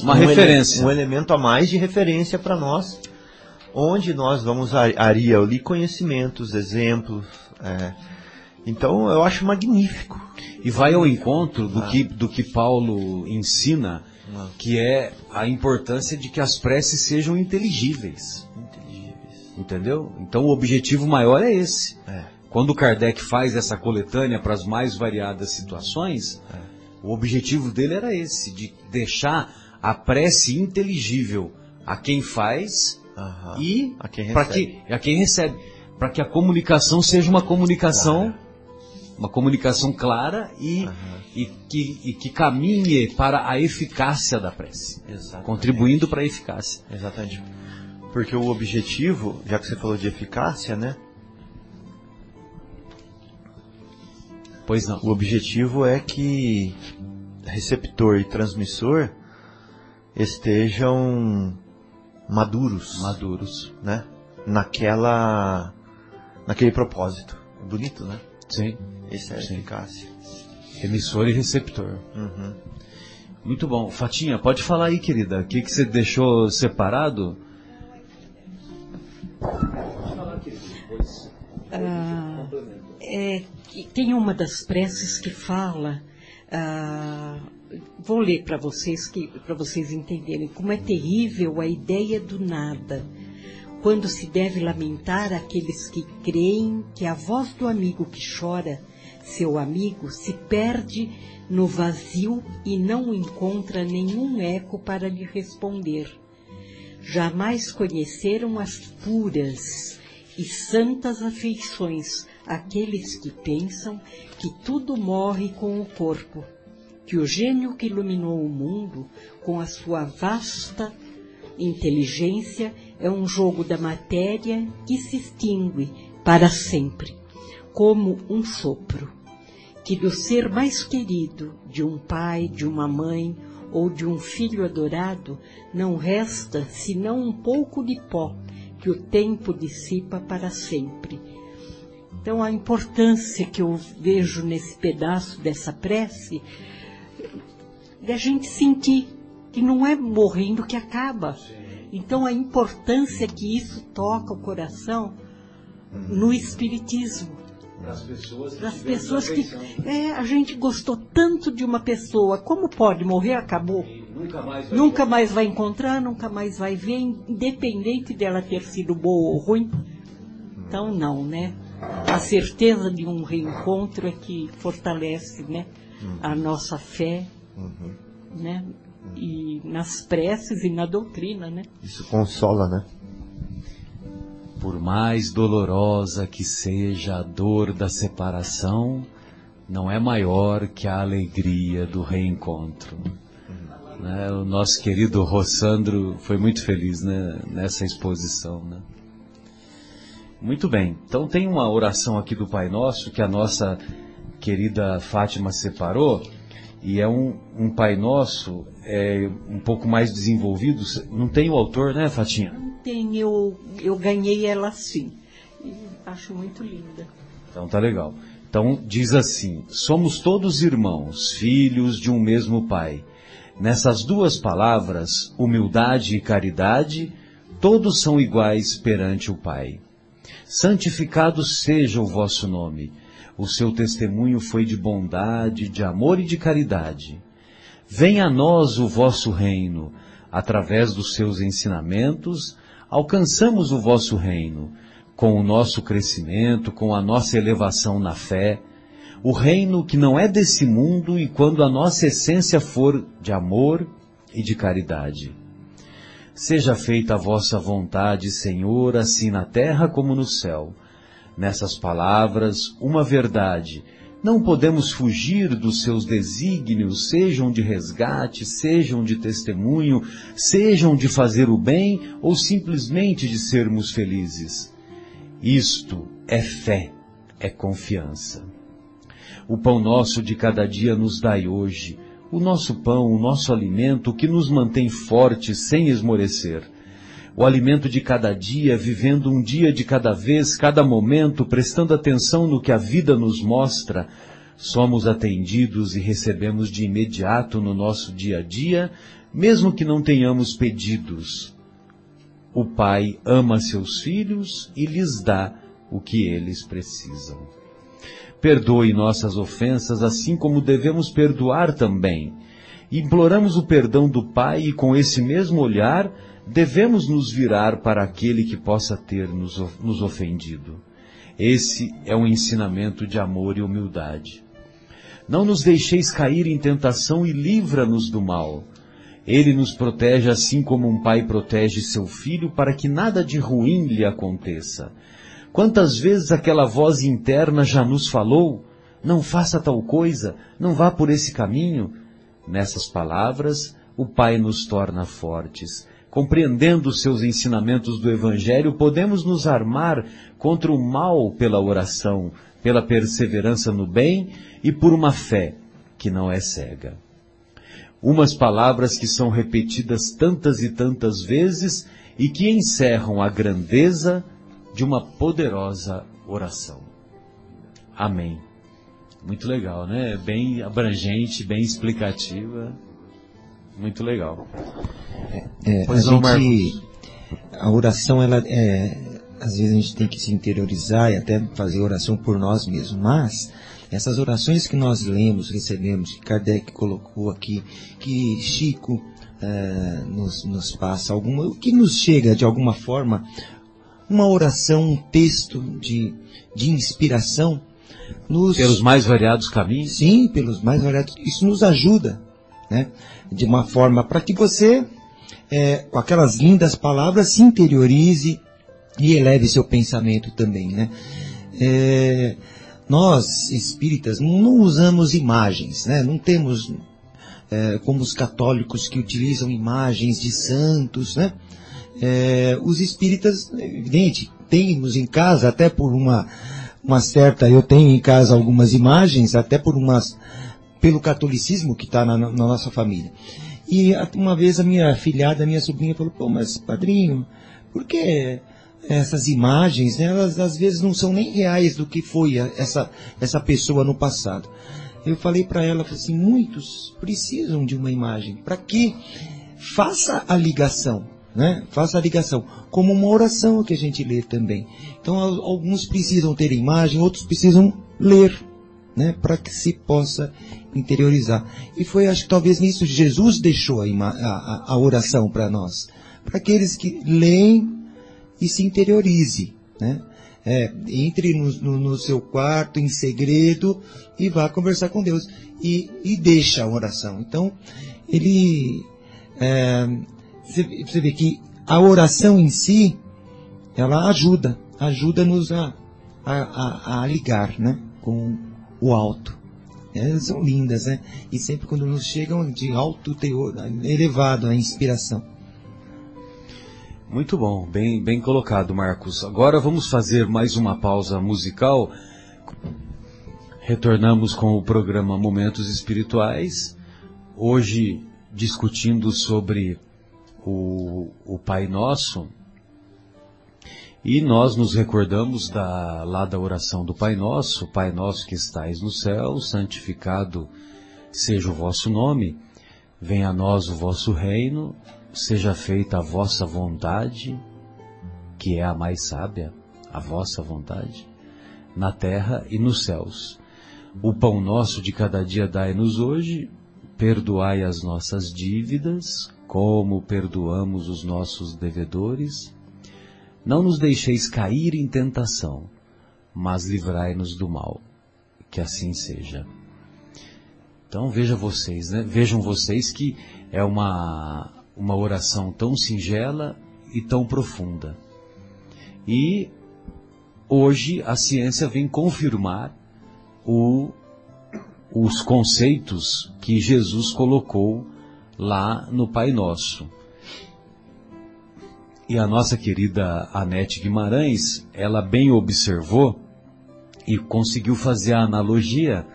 Uma um ele- referência. um elemento a mais de referência para nós, onde nós vamos aria ali conhecimentos, exemplos. é. Então eu acho magnífico. E vai ao encontro do, Ah. que, do que Paulo ensina, Ah. que é a importância de que as preces sejam inteligíveis. Inteligíveis. Entendeu? Então o objetivo maior é esse. É. Quando Kardec faz essa coletânea para as mais variadas situações, É. o objetivo dele era esse, de deixar a prece inteligível a quem faz Aham. e para que a quem recebe, para que a comunicação seja uma comunicação uma comunicação clara e, e, que, e que caminhe para a eficácia da prece, Exatamente. contribuindo para a eficácia. Exatamente. Porque o objetivo, já que você falou de eficácia, né? Pois não. O objetivo é que receptor e transmissor estejam maduros, Maduros. né? Naquela, naquele propósito. Bonito, né? Sim. Essa é a Sim. eficácia. Emissor e receptor. Uhum. Muito bom. Fatinha, pode falar aí, querida. O que, que você deixou separado? Pode falar, querida. Depois Ah, é, que tem uma das preces que fala, ah, vou ler para vocês que para vocês entenderem como é terrível a ideia do nada. Quando se deve lamentar aqueles que creem que a voz do amigo que chora, seu amigo, se perde no vazio e não encontra nenhum eco para lhe responder. Jamais conheceram as puras e santas afeições aqueles que pensam que tudo morre com o corpo, que o gênio que iluminou o mundo com a sua vasta inteligência é um jogo da matéria que se extingue para sempre, como um sopro, que do ser mais querido de um pai, de uma mãe ou de um filho adorado não resta senão um pouco de pó que o tempo dissipa para sempre. Então, a importância que eu vejo nesse pedaço dessa prece é a gente sentir que não é morrendo que acaba. Então, a importância que isso toca o coração no Espiritismo. Para as pessoas, as pessoas que. É, a gente gostou tanto de uma pessoa, como pode morrer? Acabou. Nunca mais vai Nunca mais vai encontrar, nunca mais vai ver, independente dela ter sido boa ou ruim. Então, não, né? A certeza de um reencontro é que fortalece, né? A nossa fé, né? E nas preces e na doutrina, né? Isso consola, né? Por mais dolorosa que seja a dor da separação, não é maior que a alegria do reencontro. Né? O nosso querido Rossandro foi muito feliz né? nessa exposição. Né? Muito bem, então tem uma oração aqui do Pai Nosso que a nossa querida Fátima separou, e é um, um Pai Nosso é, um pouco mais desenvolvido. Não tem o autor, né, Fatinha? Não tem, eu, eu ganhei ela assim. E acho muito linda. Então tá legal. Então diz assim: somos todos irmãos, filhos de um mesmo Pai. Nessas duas palavras, humildade e caridade, todos são iguais perante o Pai. Santificado seja o vosso nome. O seu testemunho foi de bondade, de amor e de caridade. Venha a nós o vosso reino. Através dos seus ensinamentos, alcançamos o vosso reino. Com o nosso crescimento, com a nossa elevação na fé, o reino que não é desse mundo e quando a nossa essência for de amor e de caridade. Seja feita a vossa vontade, Senhor, assim na terra como no céu. Nessas palavras, uma verdade. Não podemos fugir dos seus desígnios, sejam de resgate, sejam de testemunho, sejam de fazer o bem ou simplesmente de sermos felizes. Isto é fé, é confiança. O pão nosso de cada dia nos dai hoje, o nosso pão, o nosso alimento, que nos mantém fortes sem esmorecer. O alimento de cada dia, vivendo um dia de cada vez, cada momento, prestando atenção no que a vida nos mostra, somos atendidos e recebemos de imediato no nosso dia a dia, mesmo que não tenhamos pedidos. O Pai ama seus filhos e lhes dá o que eles precisam. Perdoe nossas ofensas, assim como devemos perdoar também. Imploramos o perdão do Pai e com esse mesmo olhar devemos nos virar para aquele que possa ter nos, nos ofendido. Esse é um ensinamento de amor e humildade. Não nos deixeis cair em tentação e livra-nos do mal. Ele nos protege assim como um pai protege seu filho para que nada de ruim lhe aconteça. Quantas vezes aquela voz interna já nos falou, não faça tal coisa, não vá por esse caminho? Nessas palavras, o Pai nos torna fortes. Compreendendo seus ensinamentos do Evangelho, podemos nos armar contra o mal pela oração, pela perseverança no bem e por uma fé que não é cega. Umas palavras que são repetidas tantas e tantas vezes e que encerram a grandeza de uma poderosa oração. Amém. Muito legal, né? Bem abrangente, bem explicativa. Muito legal. É, Pois a não, gente, a oração ela é, às vezes a gente tem que se interiorizar e até fazer oração por nós mesmos, mas essas orações que nós lemos, recebemos, que Kardec colocou aqui, que Chico eh, nos, nos passa, alguma, o que nos chega de alguma forma, uma oração, um texto de, de inspiração, nos, Pelos mais variados caminhos. Sim, pelos mais variados. Isso nos ajuda, né? De uma forma para que você, é, com aquelas lindas palavras, se interiorize e eleve seu pensamento também, né? É, nós, espíritas, não usamos imagens, né? Não temos, é, como os católicos que utilizam imagens de santos, né? É, os espíritas, evidente, temos em casa, até por uma uma certa, eu tenho em casa algumas imagens, até por umas, pelo catolicismo que está na, na, nossa família. E uma vez a minha filhada, a minha sobrinha falou, pô, mas padrinho, por que essas imagens, né, elas às vezes não são nem reais do que foi essa, essa pessoa no passado. Eu falei para ela, falei assim, muitos precisam de uma imagem. Para que faça a ligação né? Faça a ligação. Como uma oração que a gente lê também. Então, alguns precisam ter imagem, outros precisam ler, né? Para que se possa interiorizar. E foi, acho que talvez nisso Jesus deixou a, a, a oração para nós. Para aqueles que leem e se interiorize, né? É, entre no, no, no, seu quarto em segredo e vá conversar com Deus e, e deixa a oração. Então, ele é, você vê que a oração em si, ela ajuda, ajuda-nos a, a, a, ligar, né, com o alto. É, são lindas, né? E sempre quando nos chegam de alto teor, elevado a inspiração. Muito bom, bem, bem colocado, Marcos. Agora vamos fazer mais uma pausa musical. Retornamos com o programa Momentos Espirituais, hoje discutindo sobre o, o Pai Nosso, e nós nos recordamos da, lá da oração do Pai Nosso, Pai Nosso que estais no céu, santificado seja o vosso nome, venha a nós o vosso reino, seja feita a vossa vontade, que é a mais sábia, a vossa vontade, na terra e nos céus. O pão nosso de cada dia dai-nos hoje, perdoai as nossas dívidas, como perdoamos os nossos devedores. Não nos deixeis cair em tentação, mas livrai-nos do mal. Que assim seja. Então veja vocês, né? Vejam vocês que é uma, uma oração tão singela e tão profunda. E hoje a ciência vem confirmar o, os conceitos que Jesus colocou lá no Pai Nosso. E a nossa querida Anete Guimarães, ela bem observou e conseguiu fazer a analogia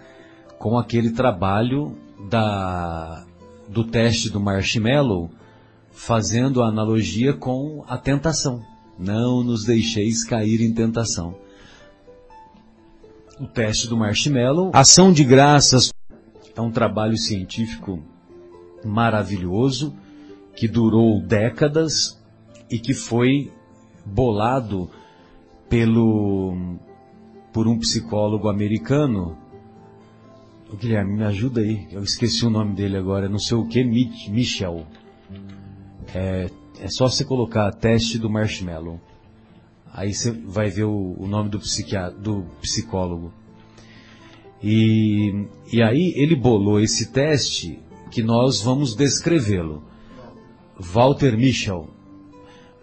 com aquele trabalho da, do teste do marshmallow, fazendo a analogia com a tentação. Não nos deixeis cair em tentação. O teste do marshmallow, ação de graças, é um trabalho científico maravilhoso que durou décadas e que foi bolado pelo por um psicólogo americano. O Guilherme, me ajuda aí. Eu esqueci o nome dele agora, não sei o que, Michel. É, é só você colocar teste do marshmallow. Aí você vai ver o, o nome do, do psicólogo. E, e aí ele bolou esse teste que nós vamos descrevê-lo. Walter Michel.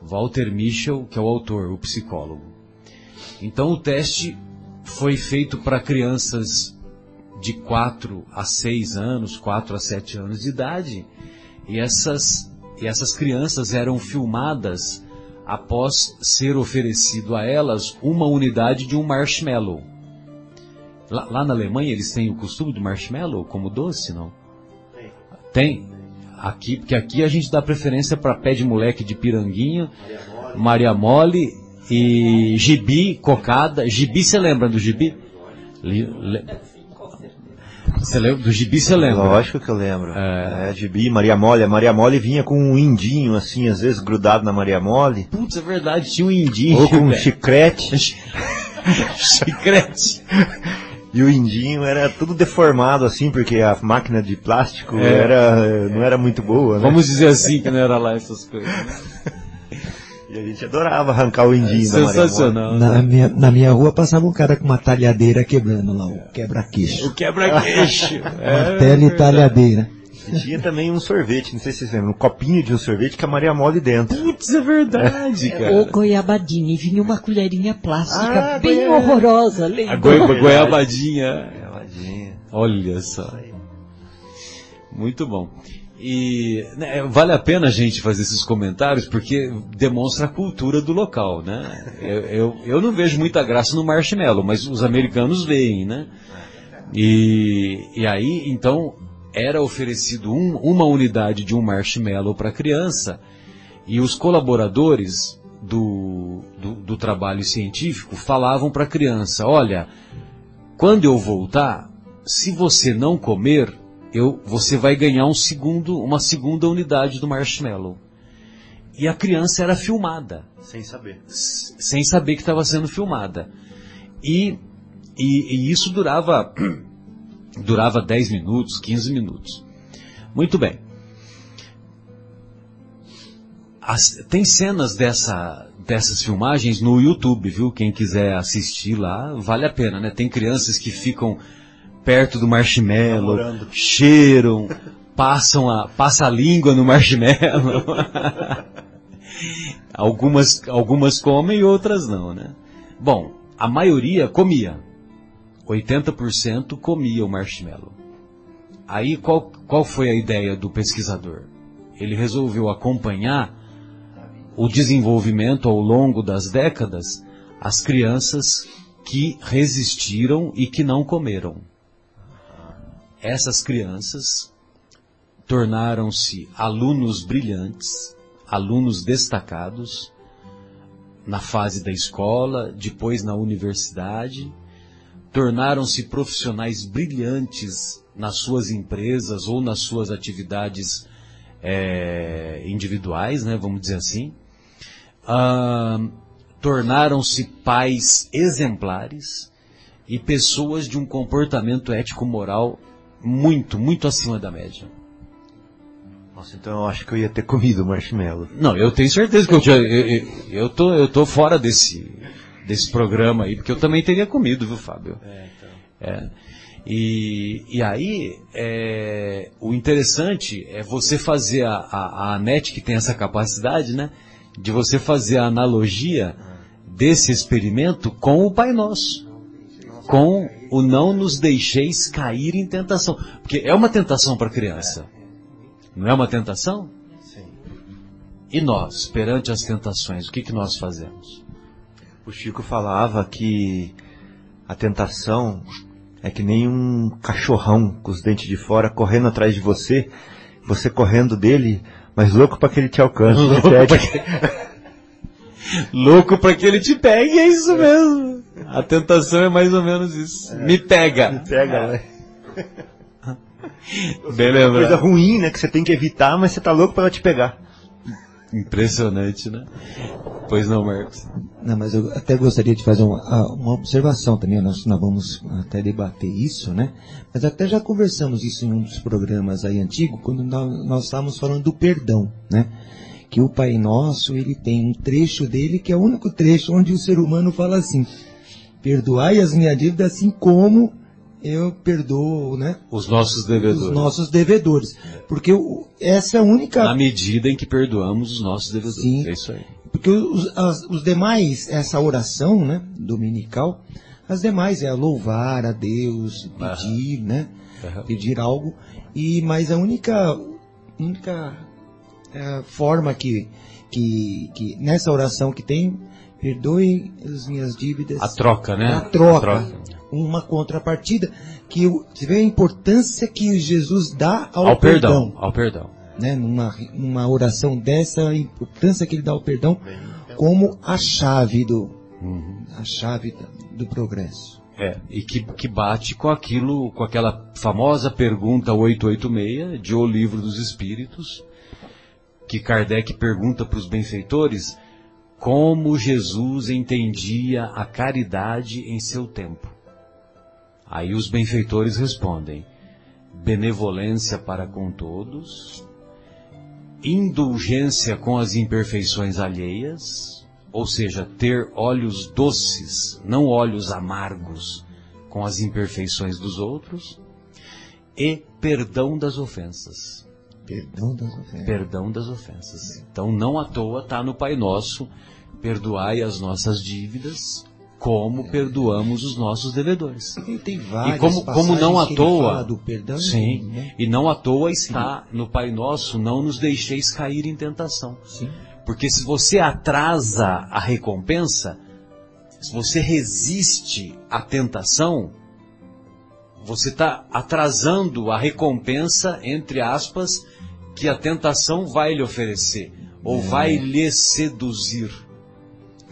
Walter Michel, que é o autor, o psicólogo. Então o teste foi feito para crianças de 4 a 6 anos, 4 a 7 anos de idade, e essas, e essas crianças eram filmadas após ser oferecido a elas uma unidade de um marshmallow. Lá, lá na Alemanha eles têm o costume do marshmallow como doce, não? Tem. Aqui, porque aqui a gente dá preferência para pé de moleque de piranguinha, Maria Mole e gibi, cocada. Gibi, você lembra do gibi? Você lembra? Do gibi você lembra? Lógico que eu lembro. É. É, Gibi, Maria Mole. A Maria Mole vinha com um indinho, assim, às vezes grudado na Maria Mole. Putz, é verdade, tinha um indinho. Ou com um chiclete. Chiclete. E o indinho era tudo deformado, assim, porque a máquina de plástico É. era, não era muito boa, né? Vamos dizer assim que não era lá essas coisas. E a gente adorava arrancar o indinho Mole. Sensacional. Na minha, na minha rua passava um cara com uma talhadeira quebrando lá, o quebra-queixo. O quebra-queixo. É, Martelo e talhadeira. E tinha também um sorvete, não sei se vocês lembram, um copinho de um sorvete com a Maria Mole dentro. Putz, é verdade, Ou cara. goiabadinha, e vinha uma colherinha plástica Ah, bem horrorosa, A lembra? goi- goiabadinha. Geladinha. Olha só. Muito bom. E né, vale a pena a gente fazer esses comentários porque demonstra a cultura do local, né? Eu, eu, eu não vejo muita graça no marshmallow, mas os americanos veem, né? E, e aí, então, era oferecido um- uma unidade de um marshmallow para a criança e os colaboradores do, do, do trabalho científico falavam para a criança, olha, quando eu voltar, se você não comer, eu, você vai ganhar um segundo, uma segunda unidade do marshmallow. E a criança era filmada, Sem saber. sem saber que estava sendo filmada. E, e, e isso durava, durava 10 minutos, 15 minutos. Muito bem. As- tem cenas dessa, dessas filmagens no YouTube, viu? Quem quiser assistir lá, vale a pena, né? Tem crianças que ficam perto do marshmallow, Namorando. cheiram, passam a, passa a língua no marshmallow. algumas, algumas comem e outras não, né? Bom, a maioria comia. 80% comia o marshmallow. Aí qual, qual foi a ideia do pesquisador? Ele resolveu acompanhar o desenvolvimento ao longo das décadas as crianças que resistiram e que não comeram. Essas crianças tornaram-se alunos brilhantes, alunos destacados na fase da escola, depois na universidade, tornaram-se profissionais brilhantes nas suas empresas ou nas suas atividades eh, individuais, né, vamos dizer assim. Ah, tornaram-se pais exemplares e pessoas de um comportamento ético-moral muito, muito acima da média. Nossa, então eu acho que eu ia ter comido o marshmallow. Não, eu tenho certeza que eu, tinha- eu, eu, eu tô, eu tô fora desse, desse programa aí, porque eu também teria comido, viu, Fábio? É. E, e aí, é, o interessante é você fazer a, a, a ANET, que tem essa capacidade, né? De você fazer a analogia desse experimento com o Pai Nosso. Com o não nos deixeis cair em tentação. Porque é uma tentação para a criança. Não é uma tentação? Sim. E nós, perante as tentações, o que, que nós fazemos? O Chico falava que a tentação é que nem um cachorrão com os dentes de fora correndo atrás de você, você correndo dele, mas louco para que ele te alcance. Louco para que ele te pegue, é isso mesmo. A tentação é mais ou menos isso. Me pega. Pega, né? Bem Coisa lembrado. ruim, né? Que você tem que evitar, mas você tá louco para ela te pegar. Impressionante, né? Pois não, Marcos. Não, mas eu até gostaria de fazer uma, ah, uma observação também, nós, nós vamos até debater isso, né? Mas até já conversamos isso em um dos programas aí antigos, quando nós, nós estávamos falando do perdão, né? Que o Pai Nosso, ele tem um trecho dele que é o único trecho onde o ser humano fala assim, perdoai as minhas dívidas assim como eu perdoo, né? Os nossos devedores. Os nossos devedores. Porque o- essa é a única Na medida em que perdoamos os nossos devedores. Sim. É isso aí. Porque os, as- os demais, essa oração, né, dominical, as demais é louvar a Deus, pedir, né, Aham. pedir algo, e mas a única, única eh, forma que, que, que nessa oração que tem, perdoe as minhas dívidas, A troca, né? a troca, A troca. Uma contrapartida, que você vê a importância que Jesus dá ao, Ao perdão. perdão Ao perdão. né, numa, numa oração dessa, a importância que ele dá ao perdão como a chave do, Uhum. a chave do progresso. É, e que, que bate com aquilo, com aquela famosa pergunta 886 de O Livro dos Espíritos, que Kardec pergunta para os benfeitores como Jesus entendia a caridade em seu tempo. Aí os benfeitores respondem: benevolência para com todos, indulgência com as imperfeições alheias, ou seja, ter olhos doces, não olhos amargos com as imperfeições dos outros, e perdão das ofensas. Perdão das ofensas. Perdão das ofensas. Então, não à toa está no Pai Nosso, perdoai as nossas dívidas, como perdoamos os nossos devedores. E tem várias E como, como não à toa, perdão, sim, né? e não à toa está no Pai Nosso, não nos deixeis cair em tentação. Sim. Porque se você atrasa a recompensa, se você resiste à tentação, você está atrasando a recompensa, entre aspas, que a tentação vai lhe oferecer, ou É. vai lhe seduzir,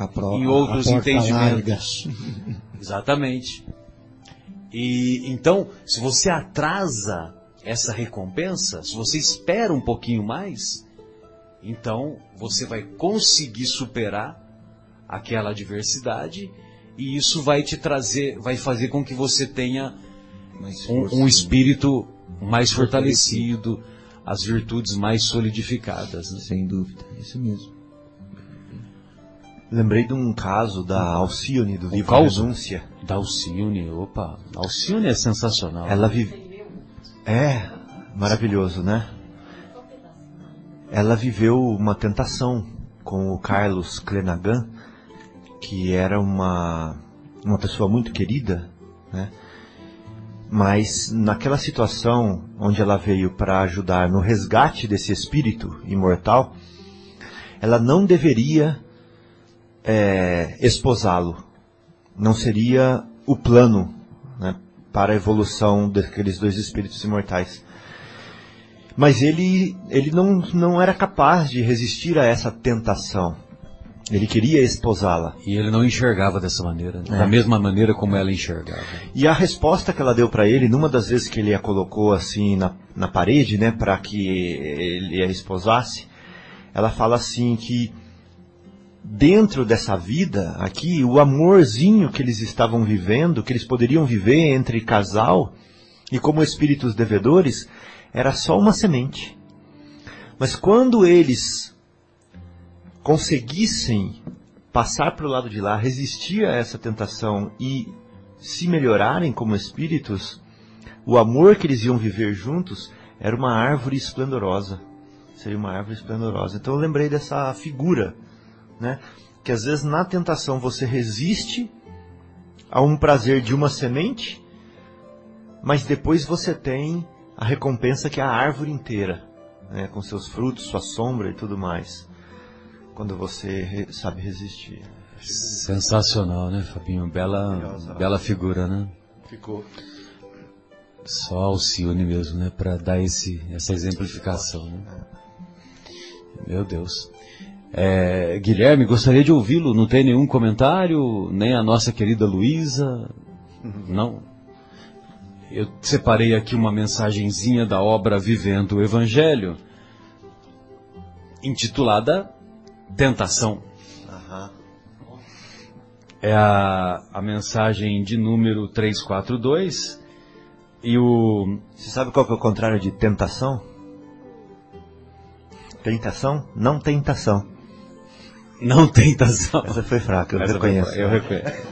A pro- em outros a entendimentos. Exatamente. E então, se você atrasa essa recompensa, se você espera um pouquinho mais, então você vai conseguir superar aquela adversidade e isso vai te trazer, vai fazer com que você tenha um, um espírito mais fortalecido, as virtudes mais solidificadas. né? Sem dúvida, isso mesmo. Lembrei de um caso da Alcione, do livro? Renúncia. Da Alcione, opa, Alcione é sensacional. Ela vive. É, maravilhoso, né? Ela viveu uma tentação com o Carlos Clenagan, que era uma, uma pessoa muito querida, né? Mas naquela situação onde ela veio para ajudar no resgate desse espírito imortal, ela não deveria é, esposá-lo. Não seria o plano né, para a evolução daqueles dois espíritos imortais. Mas ele, ele não, não era capaz de resistir a essa tentação. Ele queria esposá-la. E ele não enxergava dessa maneira, né? É. da mesma maneira como ela enxergava. E a resposta que ela deu para ele, numa das vezes que ele a colocou assim na, na parede, né, para que ele a esposasse, ela fala assim que dentro dessa vida aqui, o amorzinho que eles estavam vivendo, que eles poderiam viver entre casal e como espíritos devedores, era só uma semente. Mas quando eles conseguissem passar para o lado de lá, resistir a essa tentação e se melhorarem como espíritos, o amor que eles iam viver juntos era uma árvore esplendorosa. Seria uma árvore esplendorosa. Então eu lembrei dessa figura, né? Que às vezes na tentação você resiste a um prazer de uma semente, mas depois você tem a recompensa que é a árvore inteira, né? com seus frutos, sua sombra e tudo mais. Quando você re- sabe resistir. Sensacional, né, Fabinho? Bela, bela figura, né? Ficou. Só Alcione mesmo, né, para dar esse, essa exemplificação. Né? Meu Deus. É, Guilherme, gostaria de ouvi-lo. Não tem nenhum comentário? Nem a nossa querida Luísa? Não? Eu separei aqui uma mensagenzinha da obra Vivendo o Evangelho, intitulada Tentação. É a, a mensagem de número 342. E o. Você sabe qual que é o contrário de tentação? Tentação? Não tentação. Não tentação. Essa foi fraca, eu Essa foi- reconheço. Eu reconheço.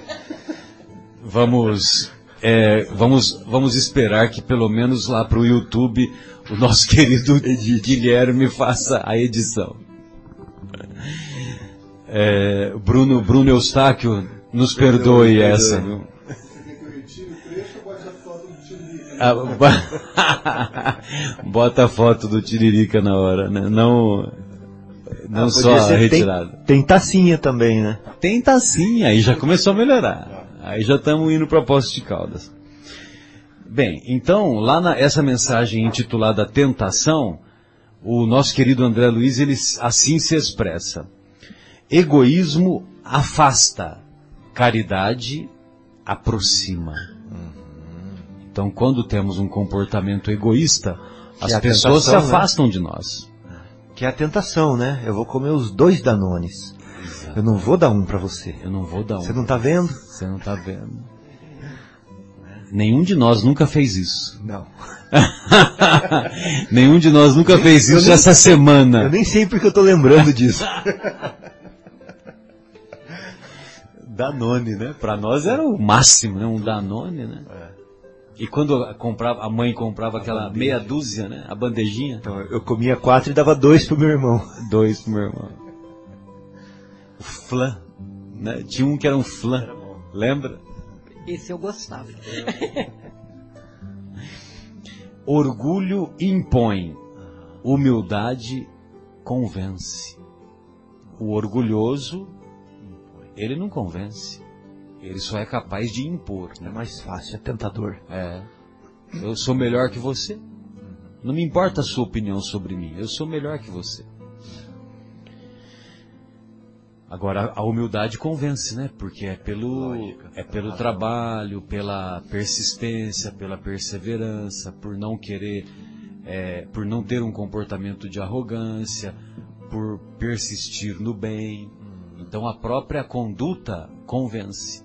Vamos, é, vamos, vamos esperar que pelo menos lá para o YouTube o nosso querido Guilherme faça a edição. É, Bruno, Bruno Eustáquio, nos perdoe, perdoe. essa. viu? Ah, bo- Bota a foto do Tiririca na hora, né? Não, não Ah, só ser retirada. Tem, tem tacinha também, né? Tenta sim, aí já começou a melhorar. Aí já estamos indo para Poços de Caldas. Bem, então, lá nessa mensagem intitulada Tentação, o nosso querido André Luiz, ele assim se expressa. Egoísmo afasta, caridade aproxima. Então, quando temos um comportamento egoísta, as é pessoas se tentação, né? afastam de nós. Que é a tentação, né? Eu vou comer os dois danones. Eu não vou dar um pra você. Eu não vou dar um. Você não tá vendo? Você não tá vendo. Nenhum de nós nunca fez isso. Não. Nenhum de nós nunca fez isso essa sei- semana. Eu nem sei porque eu tô lembrando disso. Danone, né? Pra nós era o máximo, né? Um Danone, né? E quando a, comprava, a mãe comprava aquela meia dúzia, né? A bandejinha. Então, eu comia quatro e dava dois pro meu irmão. Dois pro meu irmão. O flan, né? Tinha um que era um flan. Lembra? Esse eu gostava. Orgulho impõe, humildade convence. O orgulhoso, ele não convence. Ele só é capaz de impor. É Né? mais fácil, é tentador. É. Eu sou melhor que você. Não me importa a sua opinião sobre mim. Eu sou melhor que você. Agora, a humildade convence, né? Porque é pelo, é pelo trabalho, pela persistência, pela perseverança, por não querer, é, por não ter um comportamento de arrogância, por persistir no bem. Então, a própria conduta convence.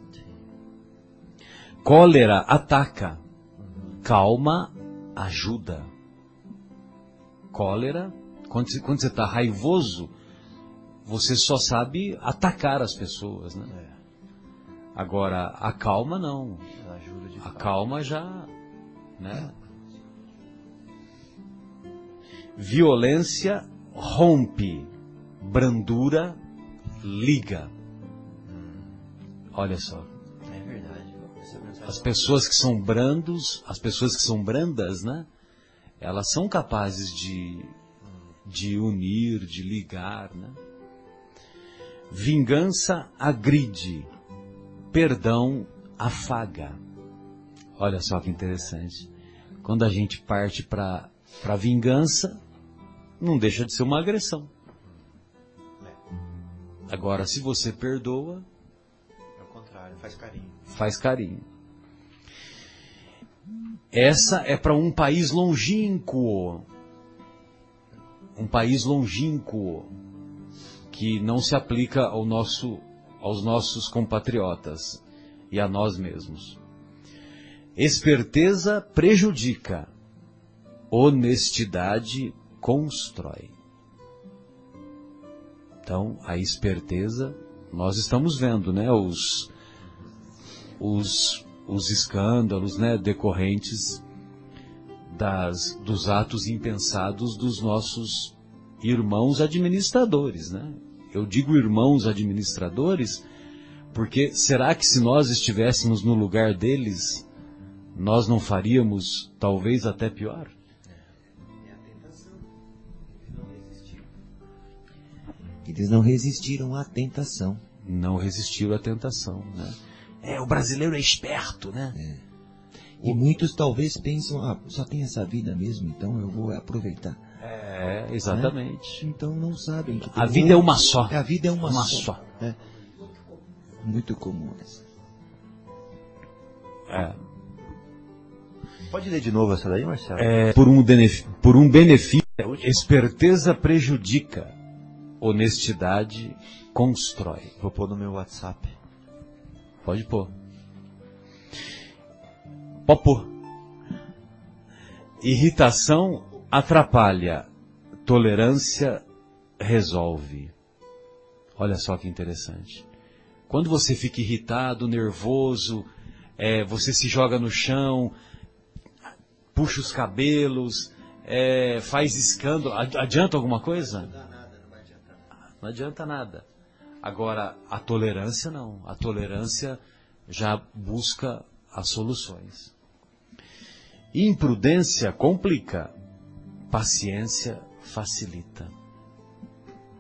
Cólera ataca, calma ajuda. Cólera, quando você, está raivoso, você só sabe atacar as pessoas, né? Agora, a calma não. A calma já, né? Violência rompe, brandura liga. Olha só, É. as pessoas que são brandos, as pessoas que são brandas, né? Elas são capazes de, de unir, de ligar, né? Vingança agride, perdão afaga. Olha só que interessante. Quando a gente parte para para vingança, não deixa de ser uma agressão. Agora, se você perdoa, É o contrário, faz carinho. faz carinho. Essa é para um país longínquo. Um país longínquo que não se aplica ao nosso, aos nossos compatriotas e a nós mesmos. Esperteza prejudica, honestidade constrói. Então, a esperteza, nós estamos vendo, né, os, os, os escândalos, né, decorrentes das, dos atos impensados dos nossos irmãos administradores, né? Eu digo irmãos administradores porque será que se nós estivéssemos no lugar deles, nós não faríamos talvez até pior? Eles não resistiram à tentação. Não resistiram à tentação, né? É, o brasileiro é esperto, né? E muitos talvez pensam, ah, só tem essa vida mesmo, então eu vou aproveitar. É, exatamente. Então não sabem que tem A vida é outro- uma só. A vida é uma, Uma só. só. É. Muito comum essa. É. Pode ler de novo essa daí, Marcelo? É, por, um por um benefício, esperteza prejudica, honestidade constrói. Vou pôr no meu WhatsApp. Pode pôr. Pode pôr. Irritação atrapalha, tolerância resolve. Olha só que interessante. Quando você fica irritado, nervoso, é, você se joga no chão, puxa os cabelos, é, faz escândalo. Ad- Adianta alguma coisa? Não adianta nada. Agora, a tolerância não. A tolerância já busca as soluções. Imprudência complica, paciência facilita.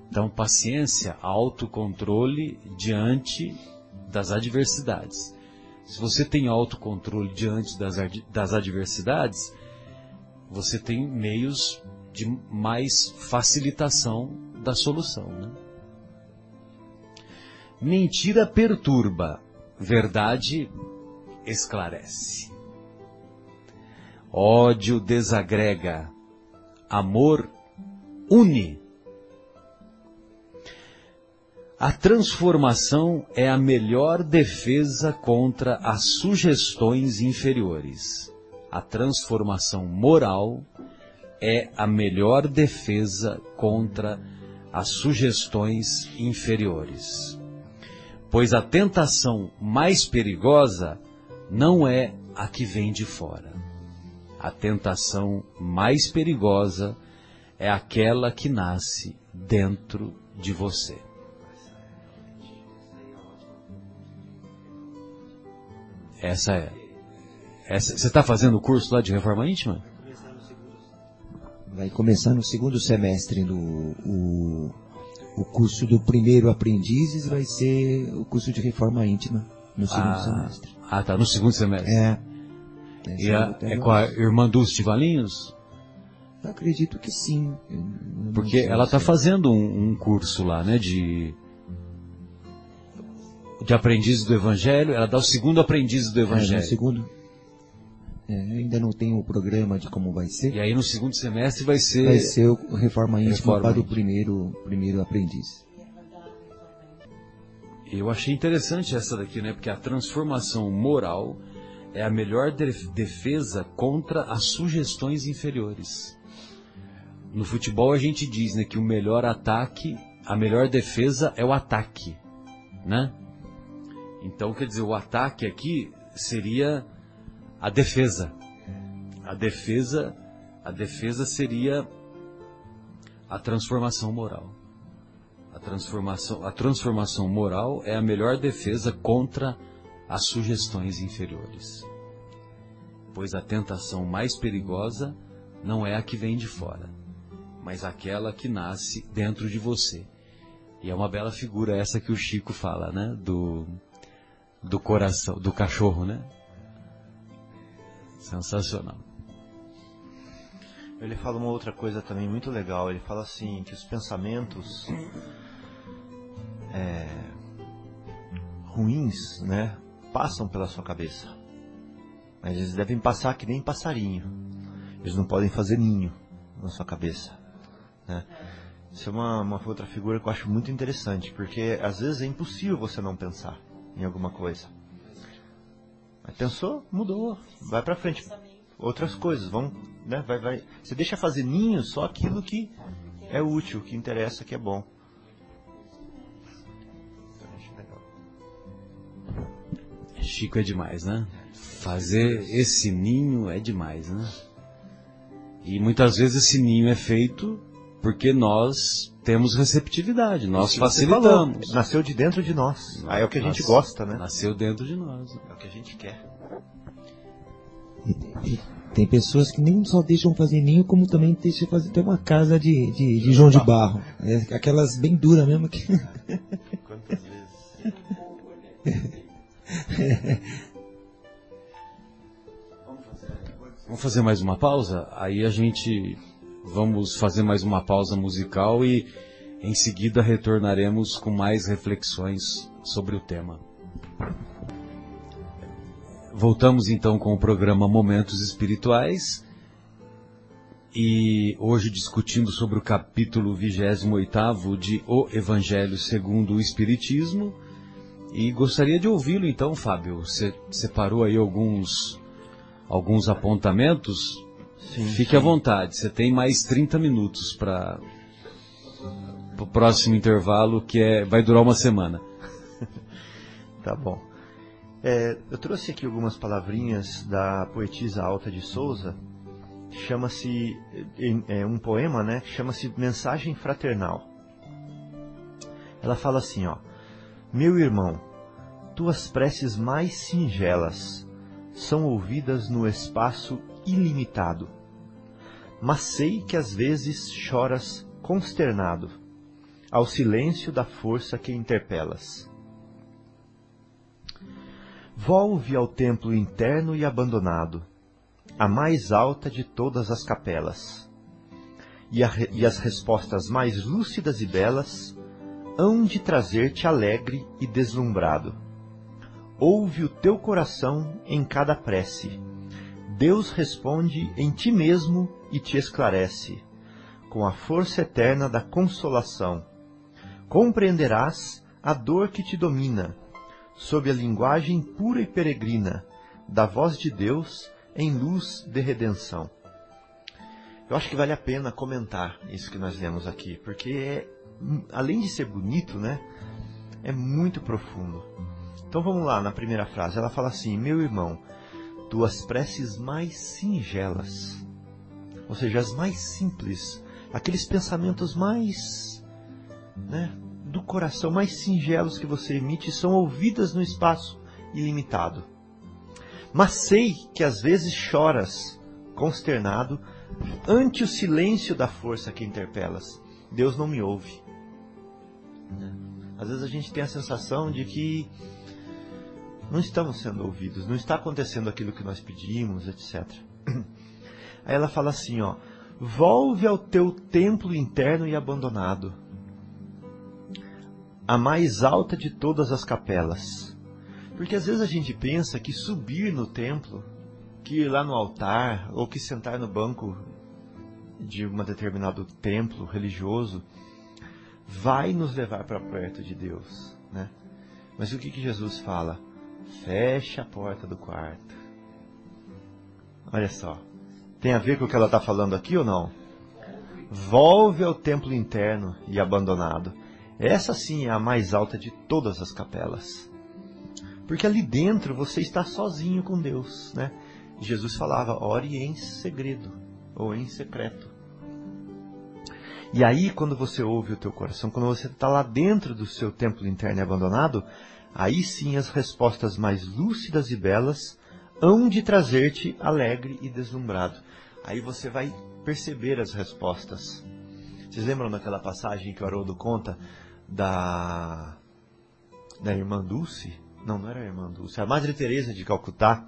Então, paciência, autocontrole diante das adversidades. Se você tem autocontrole diante das, das adversidades, você tem meios de mais facilitação da solução. Né? Mentira perturba, verdade esclarece. Ódio desagrega, amor une. A transformação é a melhor defesa contra as sugestões inferiores. A transformação moral é a melhor defesa contra as sugestões inferiores. Pois a tentação mais perigosa não é a que vem de fora. A tentação mais perigosa é aquela que nasce dentro de você. Essa é. Essa, você está fazendo o curso lá de reforma íntima? Vai começar no segundo semestre do o, o curso do primeiro aprendizes, vai ser o curso de reforma íntima no segundo ah, semestre. Ah, tá, no segundo semestre. É. E a, é com a irmã Dulce Valinhos? Eu acredito que sim. Porque ela está fazendo um, um, curso lá, né, de de aprendizes do Evangelho. Ela dá o segundo aprendiz do Evangelho. É, segundo. É, ainda não tem o programa de como vai ser. E aí no segundo semestre vai ser. Vai ser o Reforma Íntima para o primeiro, primeiro aprendiz. Eu achei interessante essa daqui, né? Porque a transformação moral é a melhor de- defesa contra as sugestões inferiores. No futebol a gente diz, né, que o melhor ataque, a melhor defesa é o ataque, né? Então, quer dizer, o ataque aqui seria a defesa. A defesa, a defesa seria a transformação moral. A transformação, a transformação moral é a melhor defesa contra as sugestões inferiores. Pois a tentação mais perigosa não é a que vem de fora, mas aquela que nasce dentro de você. E é uma bela figura essa que o Chico fala, né? Do, do coração, do cachorro, né? Sensacional. Ele fala uma outra coisa também muito legal. Ele fala assim que os pensamentos é, ruins, né, passam pela sua cabeça, mas eles devem passar que nem passarinho. Eles não podem fazer ninho na sua cabeça, né? Isso é uma, uma outra figura que eu acho muito interessante, porque às vezes é impossível você não pensar em alguma coisa. Mas pensou, mudou, vai pra frente. Outras coisas vão, né? Vai, vai. Você deixa fazer ninho só aquilo que é útil, que interessa, que é bom. Então, legal. Chico é demais, né? Fazer esse ninho é demais, né? E muitas vezes esse ninho é feito porque nós temos receptividade, nós facilitamos. falou, Nasceu de dentro de nós. Aí é o que a gente Nas- gosta, né? Nasceu dentro de nós. É o que a gente quer. E- e Tem pessoas que nem só deixam fazer ninho, como também deixam fazer até uma casa de, de, de João de Barro. É, aquelas bem duras mesmo que. Quantas vezes? Vamos fazer mais uma pausa? Aí a gente vamos fazer mais uma pausa musical e em seguida retornaremos com mais reflexões sobre o tema. Voltamos então com o programa Momentos Espirituais e hoje discutindo sobre o capítulo 28 de O Evangelho segundo o Espiritismo. E gostaria de ouvi-lo então, Fábio. Você separou aí alguns alguns apontamentos? Sim. Fique à vontade, você tem mais 30 minutos para o próximo intervalo, que é, vai durar uma semana. Tá bom. É, eu trouxe aqui algumas palavrinhas da poetisa Alta de Souza. Chama-se é, um poema, né? que Chama-se Mensagem Fraternal. Ela fala assim, ó: Meu irmão, tuas preces mais singelas são ouvidas no espaço ilimitado. Mas sei que às vezes choras consternado ao silêncio da força que interpelas. Volve ao templo interno e abandonado, a mais alta de todas as capelas. E, a e as respostas mais lúcidas e belas hão de trazer-te alegre e deslumbrado. ouve o teu coração em cada prece. Deus responde em ti mesmo e te esclarece, com a força eterna da consolação. Compreenderás a dor que te domina, sob a linguagem pura e peregrina da voz de Deus em luz de redenção. Eu acho que vale a pena comentar isso que nós lemos aqui, porque é, além de ser bonito, né, é muito profundo. Então vamos lá na primeira frase. Ela fala assim: Meu irmão, tuas preces mais singelas, ou seja, as mais simples, aqueles pensamentos mais, né, do coração, mais singelos que você emite, são ouvidas no espaço ilimitado. Mas sei que às vezes choras, consternado, ante o silêncio da força que interpelas. Deus não me ouve. Né? Às vezes a gente tem a sensação de que não estamos sendo ouvidos, não está acontecendo aquilo que nós pedimos, etc. Aí ela fala assim, ó, volve ao teu templo interno e abandonado, a mais alta de todas as capelas. Porque às vezes a gente pensa que subir no templo que ir lá no altar ou que sentar no banco de um determinado templo religioso vai nos levar para perto de Deus, né? Mas o que, que Jesus fala? Fecha a porta do quarto. Olha só. Tem a ver com o que ela está falando aqui ou não? Volve ao templo interno e abandonado. Essa sim é a mais alta de todas as capelas. Porque ali dentro você está sozinho com Deus, né? Jesus falava, ore em segredo ou em secreto. E aí, quando você ouve o teu coração, quando você está lá dentro do seu templo interno e abandonado, aí sim as respostas mais lúcidas e belas hão de trazer-te alegre e deslumbrado. Aí você vai perceber as respostas. Vocês lembram daquela passagem que o Haroldo conta da da irmã Dulce? Não, não era a irmã Dulce, a Madre Teresa de Calcutá,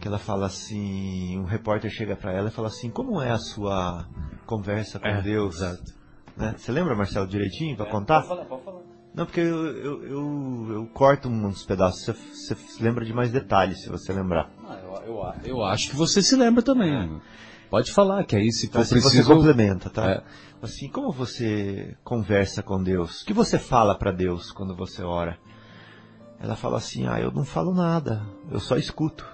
que ela fala assim, um repórter chega para ela e fala assim, como é a sua conversa com é, Deus? Exato. Né? Você lembra, Marcelo, direitinho para é, contar? Pode falar, pode falar. Não, porque eu, eu, eu, eu corto uns pedaços, você, você, se lembra de mais detalhes, se você lembrar. Ah, eu, eu, eu, acho que você se lembra também. É. Pode falar, que aí se for assim preciso... você complementa, tá? É. Assim, como você conversa com Deus? O que você fala para Deus quando você ora? Ela fala assim, ah, eu não falo nada, eu só escuto.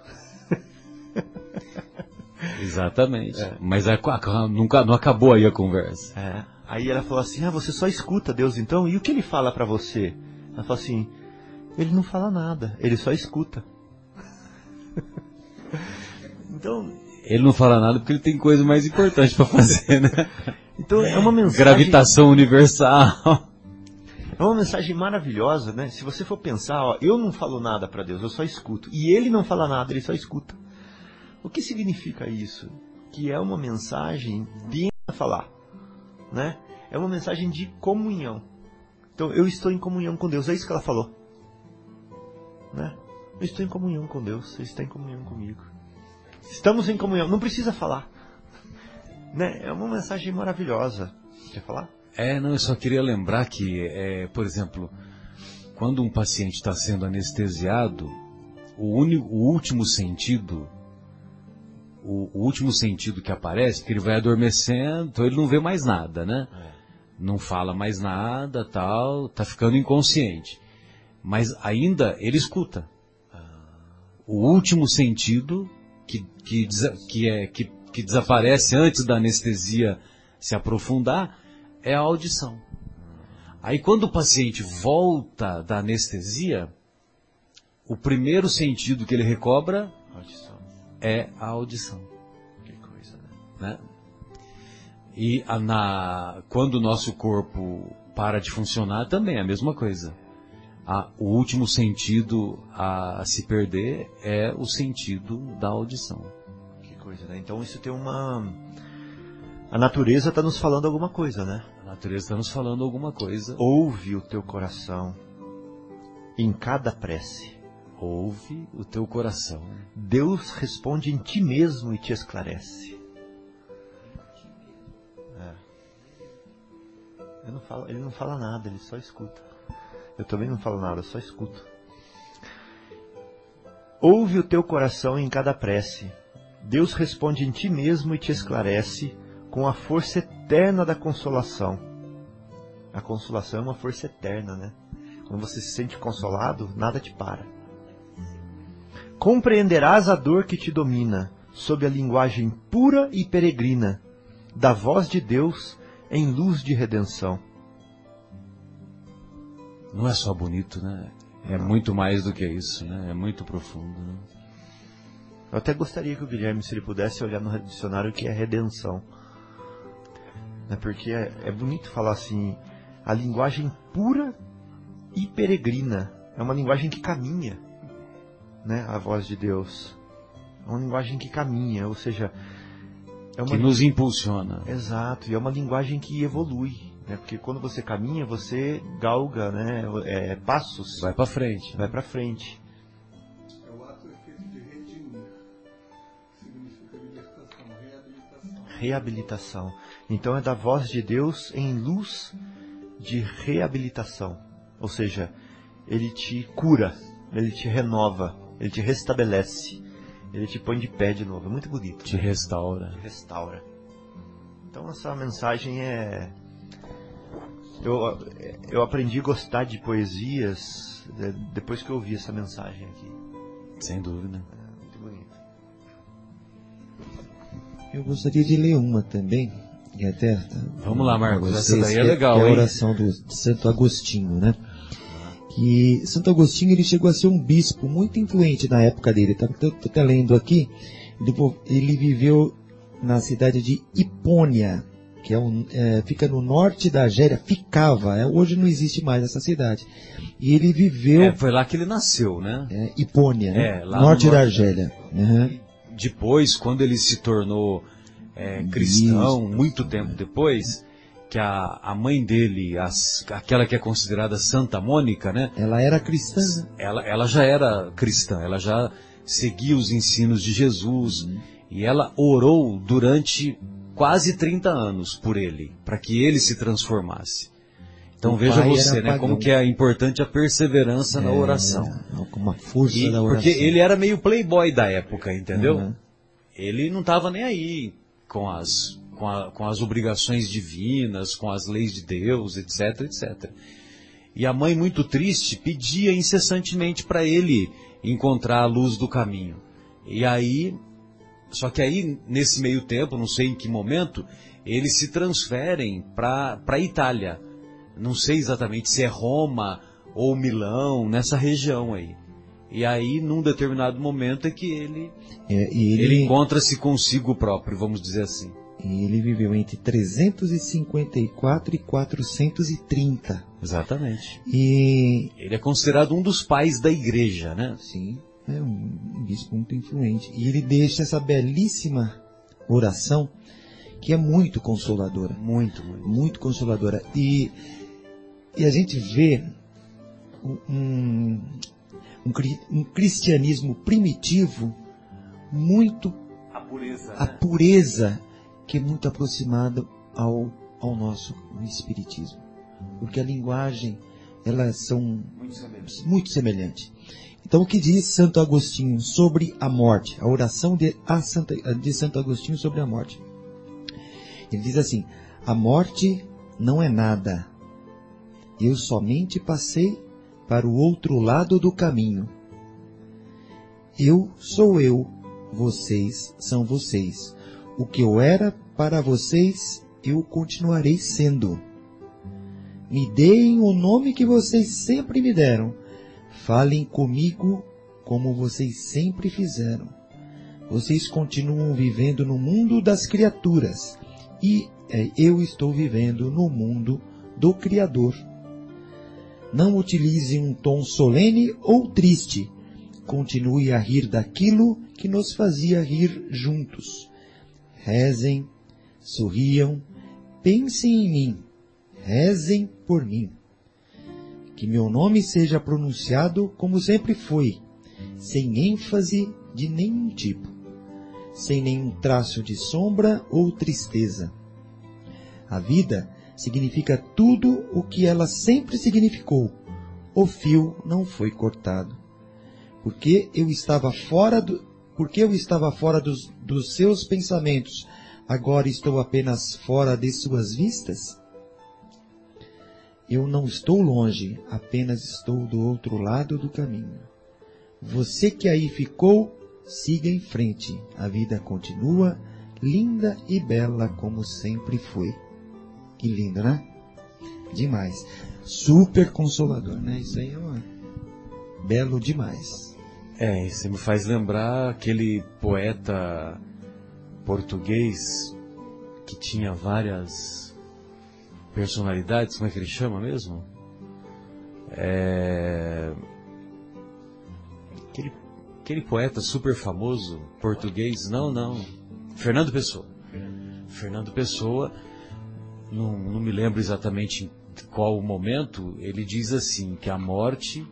Exatamente. É. Mas é, nunca, não acabou aí a conversa. É. Aí ela falou assim: Ah, você só escuta Deus então? E o que ele fala para você? Ela falou assim: Ele não fala nada, ele só escuta. então. Ele não fala nada porque ele tem coisa mais importante para fazer, né? Então é uma mensagem. Gravitação universal. É uma mensagem maravilhosa, né? Se você for pensar, ó, eu não falo nada para Deus, eu só escuto. E ele não fala nada, ele só escuta. O que significa isso? Que é uma mensagem de falar, né? É uma mensagem de comunhão. Então, eu estou em comunhão com Deus. É isso que ela falou, né? Eu estou em comunhão com Deus. Você está em comunhão comigo. Estamos em comunhão. Não precisa falar, né? É uma mensagem maravilhosa. Quer falar? É, não. Eu só queria lembrar que, é, por exemplo, quando um paciente está sendo anestesiado, o, único, o último sentido o, o, último sentido que aparece, que ele vai adormecendo, então ele não vê mais nada, né? É. Não fala mais nada, tal, tá ficando inconsciente. Mas ainda ele escuta. O último sentido que, que, que, é, que, que desaparece antes da anestesia se aprofundar é a audição. Aí quando o paciente volta da anestesia, o primeiro sentido que ele recobra audição é a audição. Que coisa, né? né? E a, na, quando o nosso corpo para de funcionar, também é a mesma coisa. A, o último sentido a, a se perder é o sentido da audição. Que coisa, né? Então isso tem uma. A natureza está nos falando alguma coisa, né? A natureza está nos falando alguma coisa. Ouve o teu coração em cada prece ouve o teu coração. Deus responde em ti mesmo e te esclarece. É. Não falo, ele não fala nada, ele só escuta. Eu também não falo nada, só escuto. Ouve o teu coração em cada prece. Deus responde em ti mesmo e te esclarece com a força eterna da consolação. A consolação é uma força eterna, né? Quando você se sente consolado, nada te para. Compreenderás a dor que te domina, sob a linguagem pura e peregrina da voz de Deus em luz de redenção. Não é só bonito, né? É muito mais do que isso, né? É muito profundo. Né? Eu até gostaria que o Guilherme, se ele pudesse olhar no dicionário o que é redenção. Né? Porque é, é bonito falar assim, a linguagem pura e peregrina. É uma linguagem que caminha, né? A voz de Deus. É uma linguagem que caminha, ou seja, é uma Que nos impulsiona. Exato, e é uma linguagem que evolui, né? Porque quando você caminha, você galga, né? É, passos, Vai pra frente. vai para frente. É o ato efeito de redimir. Significa libertação, reabilitação. Reabilitação. Então é da voz de Deus em luz de reabilitação. Ou seja, ele te cura, ele te renova, ele te restabelece, ele te põe de pé de novo. É muito bonito. Te restaura. Te restaura. Então essa mensagem é. Eu, eu aprendi a gostar de poesias é, depois que eu ouvi essa mensagem aqui. Sem dúvida. É muito bonito. Eu gostaria de ler uma também. E até, Vamos lá, Marcos, essa daí é que legal, que é a hein? oração do Santo Agostinho, né? Que Santo Agostinho ele chegou a ser um bispo muito influente na época dele. Tá, tô, tô até lendo aqui. Ele viveu na cidade de Hipônia, que é um, é, fica no norte da Argélia. Ficava, é, hoje não existe mais essa cidade. E ele viveu É, foi lá que ele nasceu, né? é, Hipônia, né? É, lá no norte da norte. Argélia. Uhum. Depois, quando ele se tornou é, cristão, muito tempo depois, que a, a mãe dele, as- aquela que é considerada Santa Mônica, né? Ela era cristã. Ela, ela já era cristã, ela já seguia os ensinos de Jesus e ela orou durante quase 30 anos por ele, para que ele se transformasse. Então O veja você, né, como que é importante a perseverança na oração. É, uma força E- da oração. porque ele era meio playboy da época, entendeu? Uhum. Ele não estava nem aí com as, com, a- com as obrigações divinas, com as leis de Deus, etc, etc. E a mãe, muito triste, pedia incessantemente para ele encontrar a luz do caminho. E aí, só que aí, nesse meio tempo, não sei em que momento, eles se transferem para a Itália. Não sei exatamente se é Roma ou Milão, nessa região aí. E aí, num determinado momento, é que ele, É, ele, ele, encontra-se consigo próprio, vamos dizer assim. Ele viveu entre 354 e 430. Exatamente. E, Ele é considerado um dos pais da igreja, né? sim, é um bispo muito influente. E ele deixa essa belíssima oração que é muito consoladora. Muito, muito. muito consoladora. E, e a gente vê um, um, um cristianismo primitivo muito A pureza. a pureza que é muito aproximada ao, ao nosso espiritismo. Porque a linguagem, elas são Muito semelhante. muito semelhantes. Então, o que diz Santo Agostinho sobre a morte? A oração de, a Santa, de Santo Agostinho sobre a morte. Ele diz assim: A morte não é nada. Eu somente passei para o outro lado do caminho. Eu sou eu, vocês são vocês. O que eu era para vocês, eu continuarei sendo. Me deem o nome que vocês sempre me deram. Falem comigo como vocês sempre fizeram. Vocês continuam vivendo no mundo das criaturas e eh, eu estou vivendo no mundo do Criador. Não utilize um tom solene ou triste. Continue a rir daquilo que nos fazia rir juntos. Rezem, sorriam, pensem em mim, rezem por mim. Que meu nome seja pronunciado como sempre foi, sem ênfase de nenhum tipo, sem nenhum traço de sombra ou tristeza. A vida significa tudo o que ela sempre significou. O fio não foi cortado. porque eu estava fora do, porque eu estava fora dos, dos seus pensamentos, agora estou apenas fora de suas vistas? Eu não estou longe, apenas estou do outro lado do caminho. Você que aí ficou, siga em frente. A vida continua linda e bela como sempre foi. Que lindo, né? Demais. Super consolador, né? Isso aí é uma... belo demais. É, isso me faz lembrar aquele poeta português que tinha várias personalidades, como é que ele chama mesmo? É... Aquele, aquele poeta super famoso português, não, não, Fernando Pessoa. Fernando Pessoa, não, não me lembro exatamente qual momento, ele diz assim, que a morte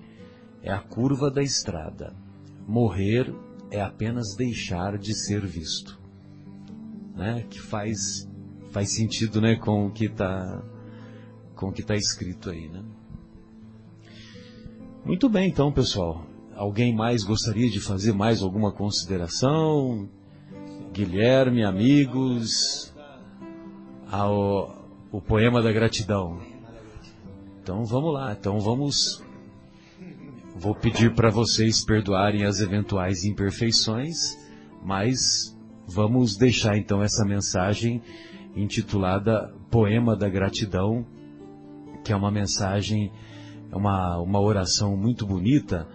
é a curva da estrada. Morrer é apenas deixar de ser visto. Né? Que faz, faz sentido né, com o que está com o que está escrito aí. Né? Muito bem, então, pessoal. Alguém mais gostaria de fazer mais alguma consideração? Guilherme, amigos, ao, o poema da gratidão. Então vamos lá, então vamos. Vou pedir para vocês perdoarem as eventuais imperfeições, mas vamos deixar então essa mensagem intitulada Poema da Gratidão, que é uma mensagem, uma, uma oração muito bonita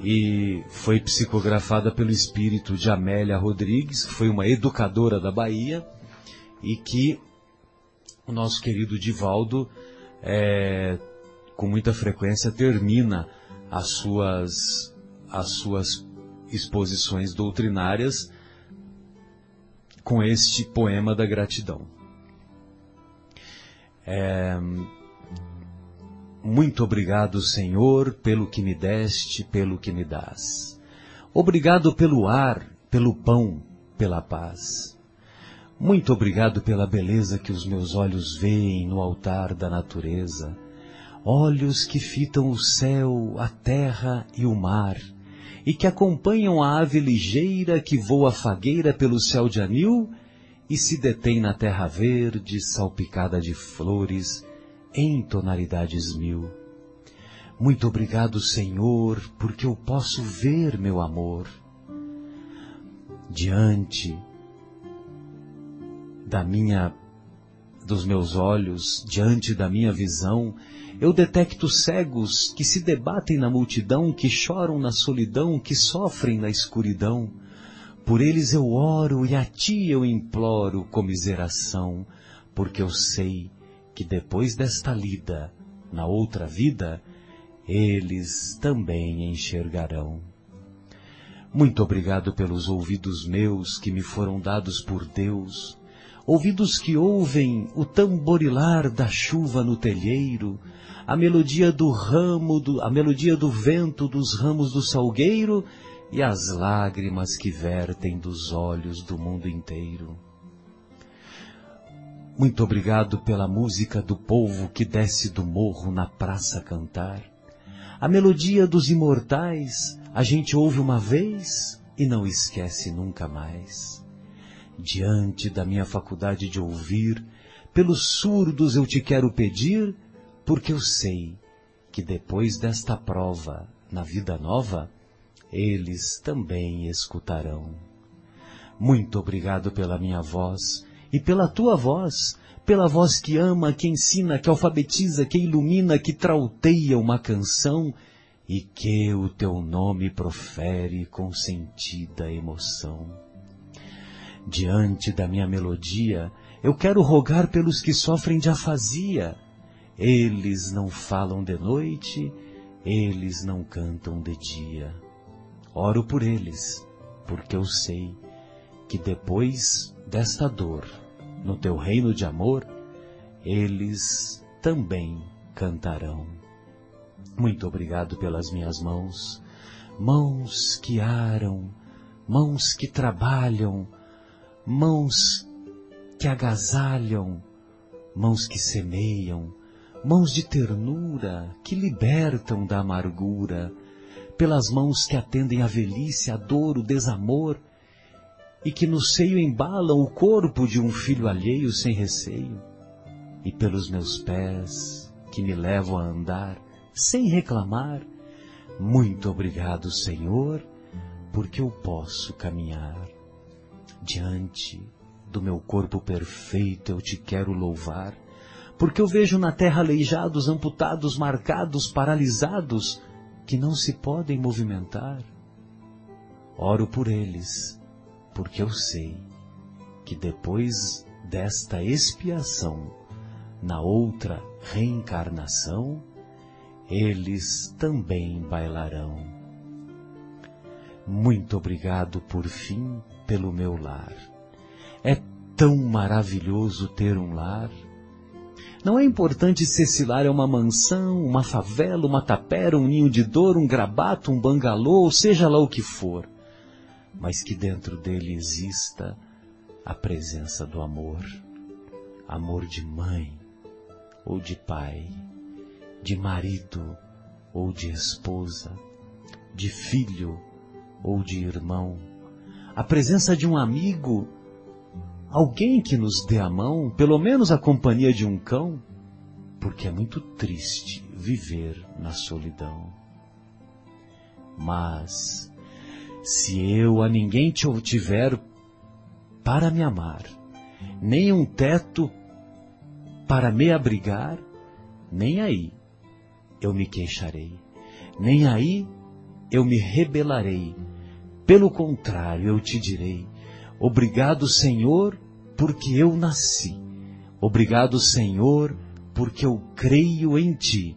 e foi psicografada pelo espírito de Amélia Rodrigues, que foi uma educadora da Bahia e que o nosso querido Divaldo é, com muita frequência termina as suas, as suas exposições doutrinárias com este poema da gratidão. É, muito obrigado, Senhor, pelo que me deste, pelo que me dás. Obrigado pelo ar, pelo pão, pela paz. Muito obrigado pela beleza que os meus olhos veem no altar da natureza. Olhos que fitam o céu, a terra e o mar, e que acompanham a ave ligeira que voa fagueira pelo céu de anil e se detém na terra verde, salpicada de flores, em tonalidades mil. Muito obrigado, Senhor, porque eu posso ver meu amor. Diante da minha dos meus olhos, diante da minha visão, eu detecto cegos que se debatem na multidão, que choram na solidão, que sofrem na escuridão. Por eles eu oro e a ti eu imploro comiseração, porque eu sei que depois desta lida, na outra vida, eles também enxergarão. Muito obrigado pelos ouvidos meus que me foram dados por Deus, ouvidos que ouvem o tamborilar da chuva no telheiro, a melodia do ramo, do, a melodia do vento dos ramos do salgueiro e as lágrimas que vertem dos olhos do mundo inteiro. Muito obrigado pela música do povo que desce do morro na praça cantar. A melodia dos imortais a gente ouve uma vez e não esquece nunca mais. Diante da minha faculdade de ouvir, pelos surdos eu te quero pedir, porque eu sei que depois desta prova, na vida nova, eles também escutarão. Muito obrigado pela minha voz, e pela tua voz, pela voz que ama, que ensina, que alfabetiza, que ilumina, que trauteia uma canção e que o teu nome profere com sentida emoção. Diante da minha melodia, eu quero rogar pelos que sofrem de afasia. Eles não falam de noite, eles não cantam de dia. Oro por eles, porque eu sei que depois desta dor, no teu reino de amor, eles também cantarão. Muito obrigado pelas minhas mãos, mãos que aram, mãos que trabalham, mãos que agasalham, mãos que semeiam, mãos de ternura que libertam da amargura, pelas mãos que atendem a velhice, a dor, o desamor, e que no seio embalam o corpo de um filho alheio sem receio, e pelos meus pés que me levam a andar sem reclamar. Muito obrigado, Senhor, porque eu posso caminhar. Diante do meu corpo perfeito eu te quero louvar, porque eu vejo na terra aleijados, amputados, marcados, paralisados, que não se podem movimentar. Oro por eles, porque eu sei que depois desta expiação, na outra reencarnação, eles também bailarão. Muito obrigado por fim pelo meu lar. É tão maravilhoso ter um lar. Não é importante se esse lar é uma mansão, uma favela, uma tapera, um ninho de dor, um grabato, um bangalô, seja lá o que for, mas que dentro dele exista a presença do amor, amor de mãe ou de pai, de marido ou de esposa, de filho ou de irmão, a presença de um amigo, alguém que nos dê a mão, pelo menos a companhia de um cão, porque é muito triste viver na solidão. Mas, se eu a ninguém te tiver para me amar, nem um teto para me abrigar, nem aí eu me queixarei, nem aí eu me rebelarei. Pelo contrário, eu te direi: Obrigado, Senhor, porque eu nasci. Obrigado, Senhor, porque eu creio em ti.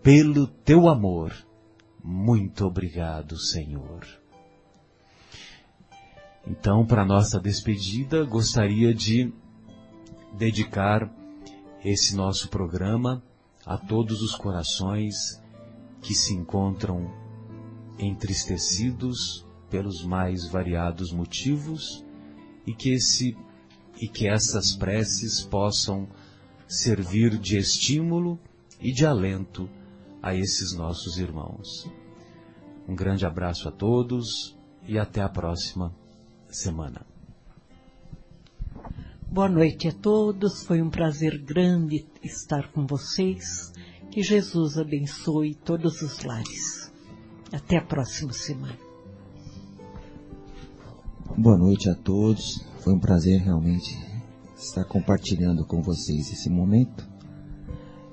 Pelo teu amor. Muito obrigado, Senhor. Então, para nossa despedida, gostaria de dedicar esse nosso programa a todos os corações que se encontram entristecidos pelos mais variados motivos e que esse e que essas preces possam servir de estímulo e de alento a esses nossos irmãos. Um grande abraço a todos e até a próxima semana. Boa noite a todos, foi um prazer grande estar com vocês. Que Jesus abençoe todos os lares. Até a próxima semana. Boa noite a todos, foi um prazer realmente estar compartilhando com vocês esse momento.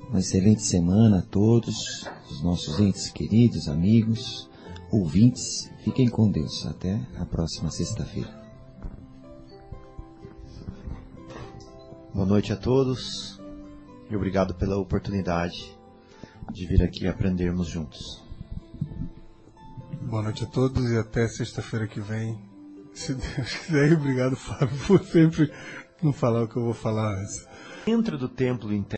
Uma excelente semana a todos, os nossos entes queridos, amigos, ouvintes. Fiquem com Deus. Até a próxima sexta-feira. Boa noite a todos e obrigado pela oportunidade de vir aqui aprendermos juntos. Boa noite a todos e até sexta-feira que vem. Se obrigado, Fábio, por sempre não falar o que eu vou falar antes. Dentro do templo interno,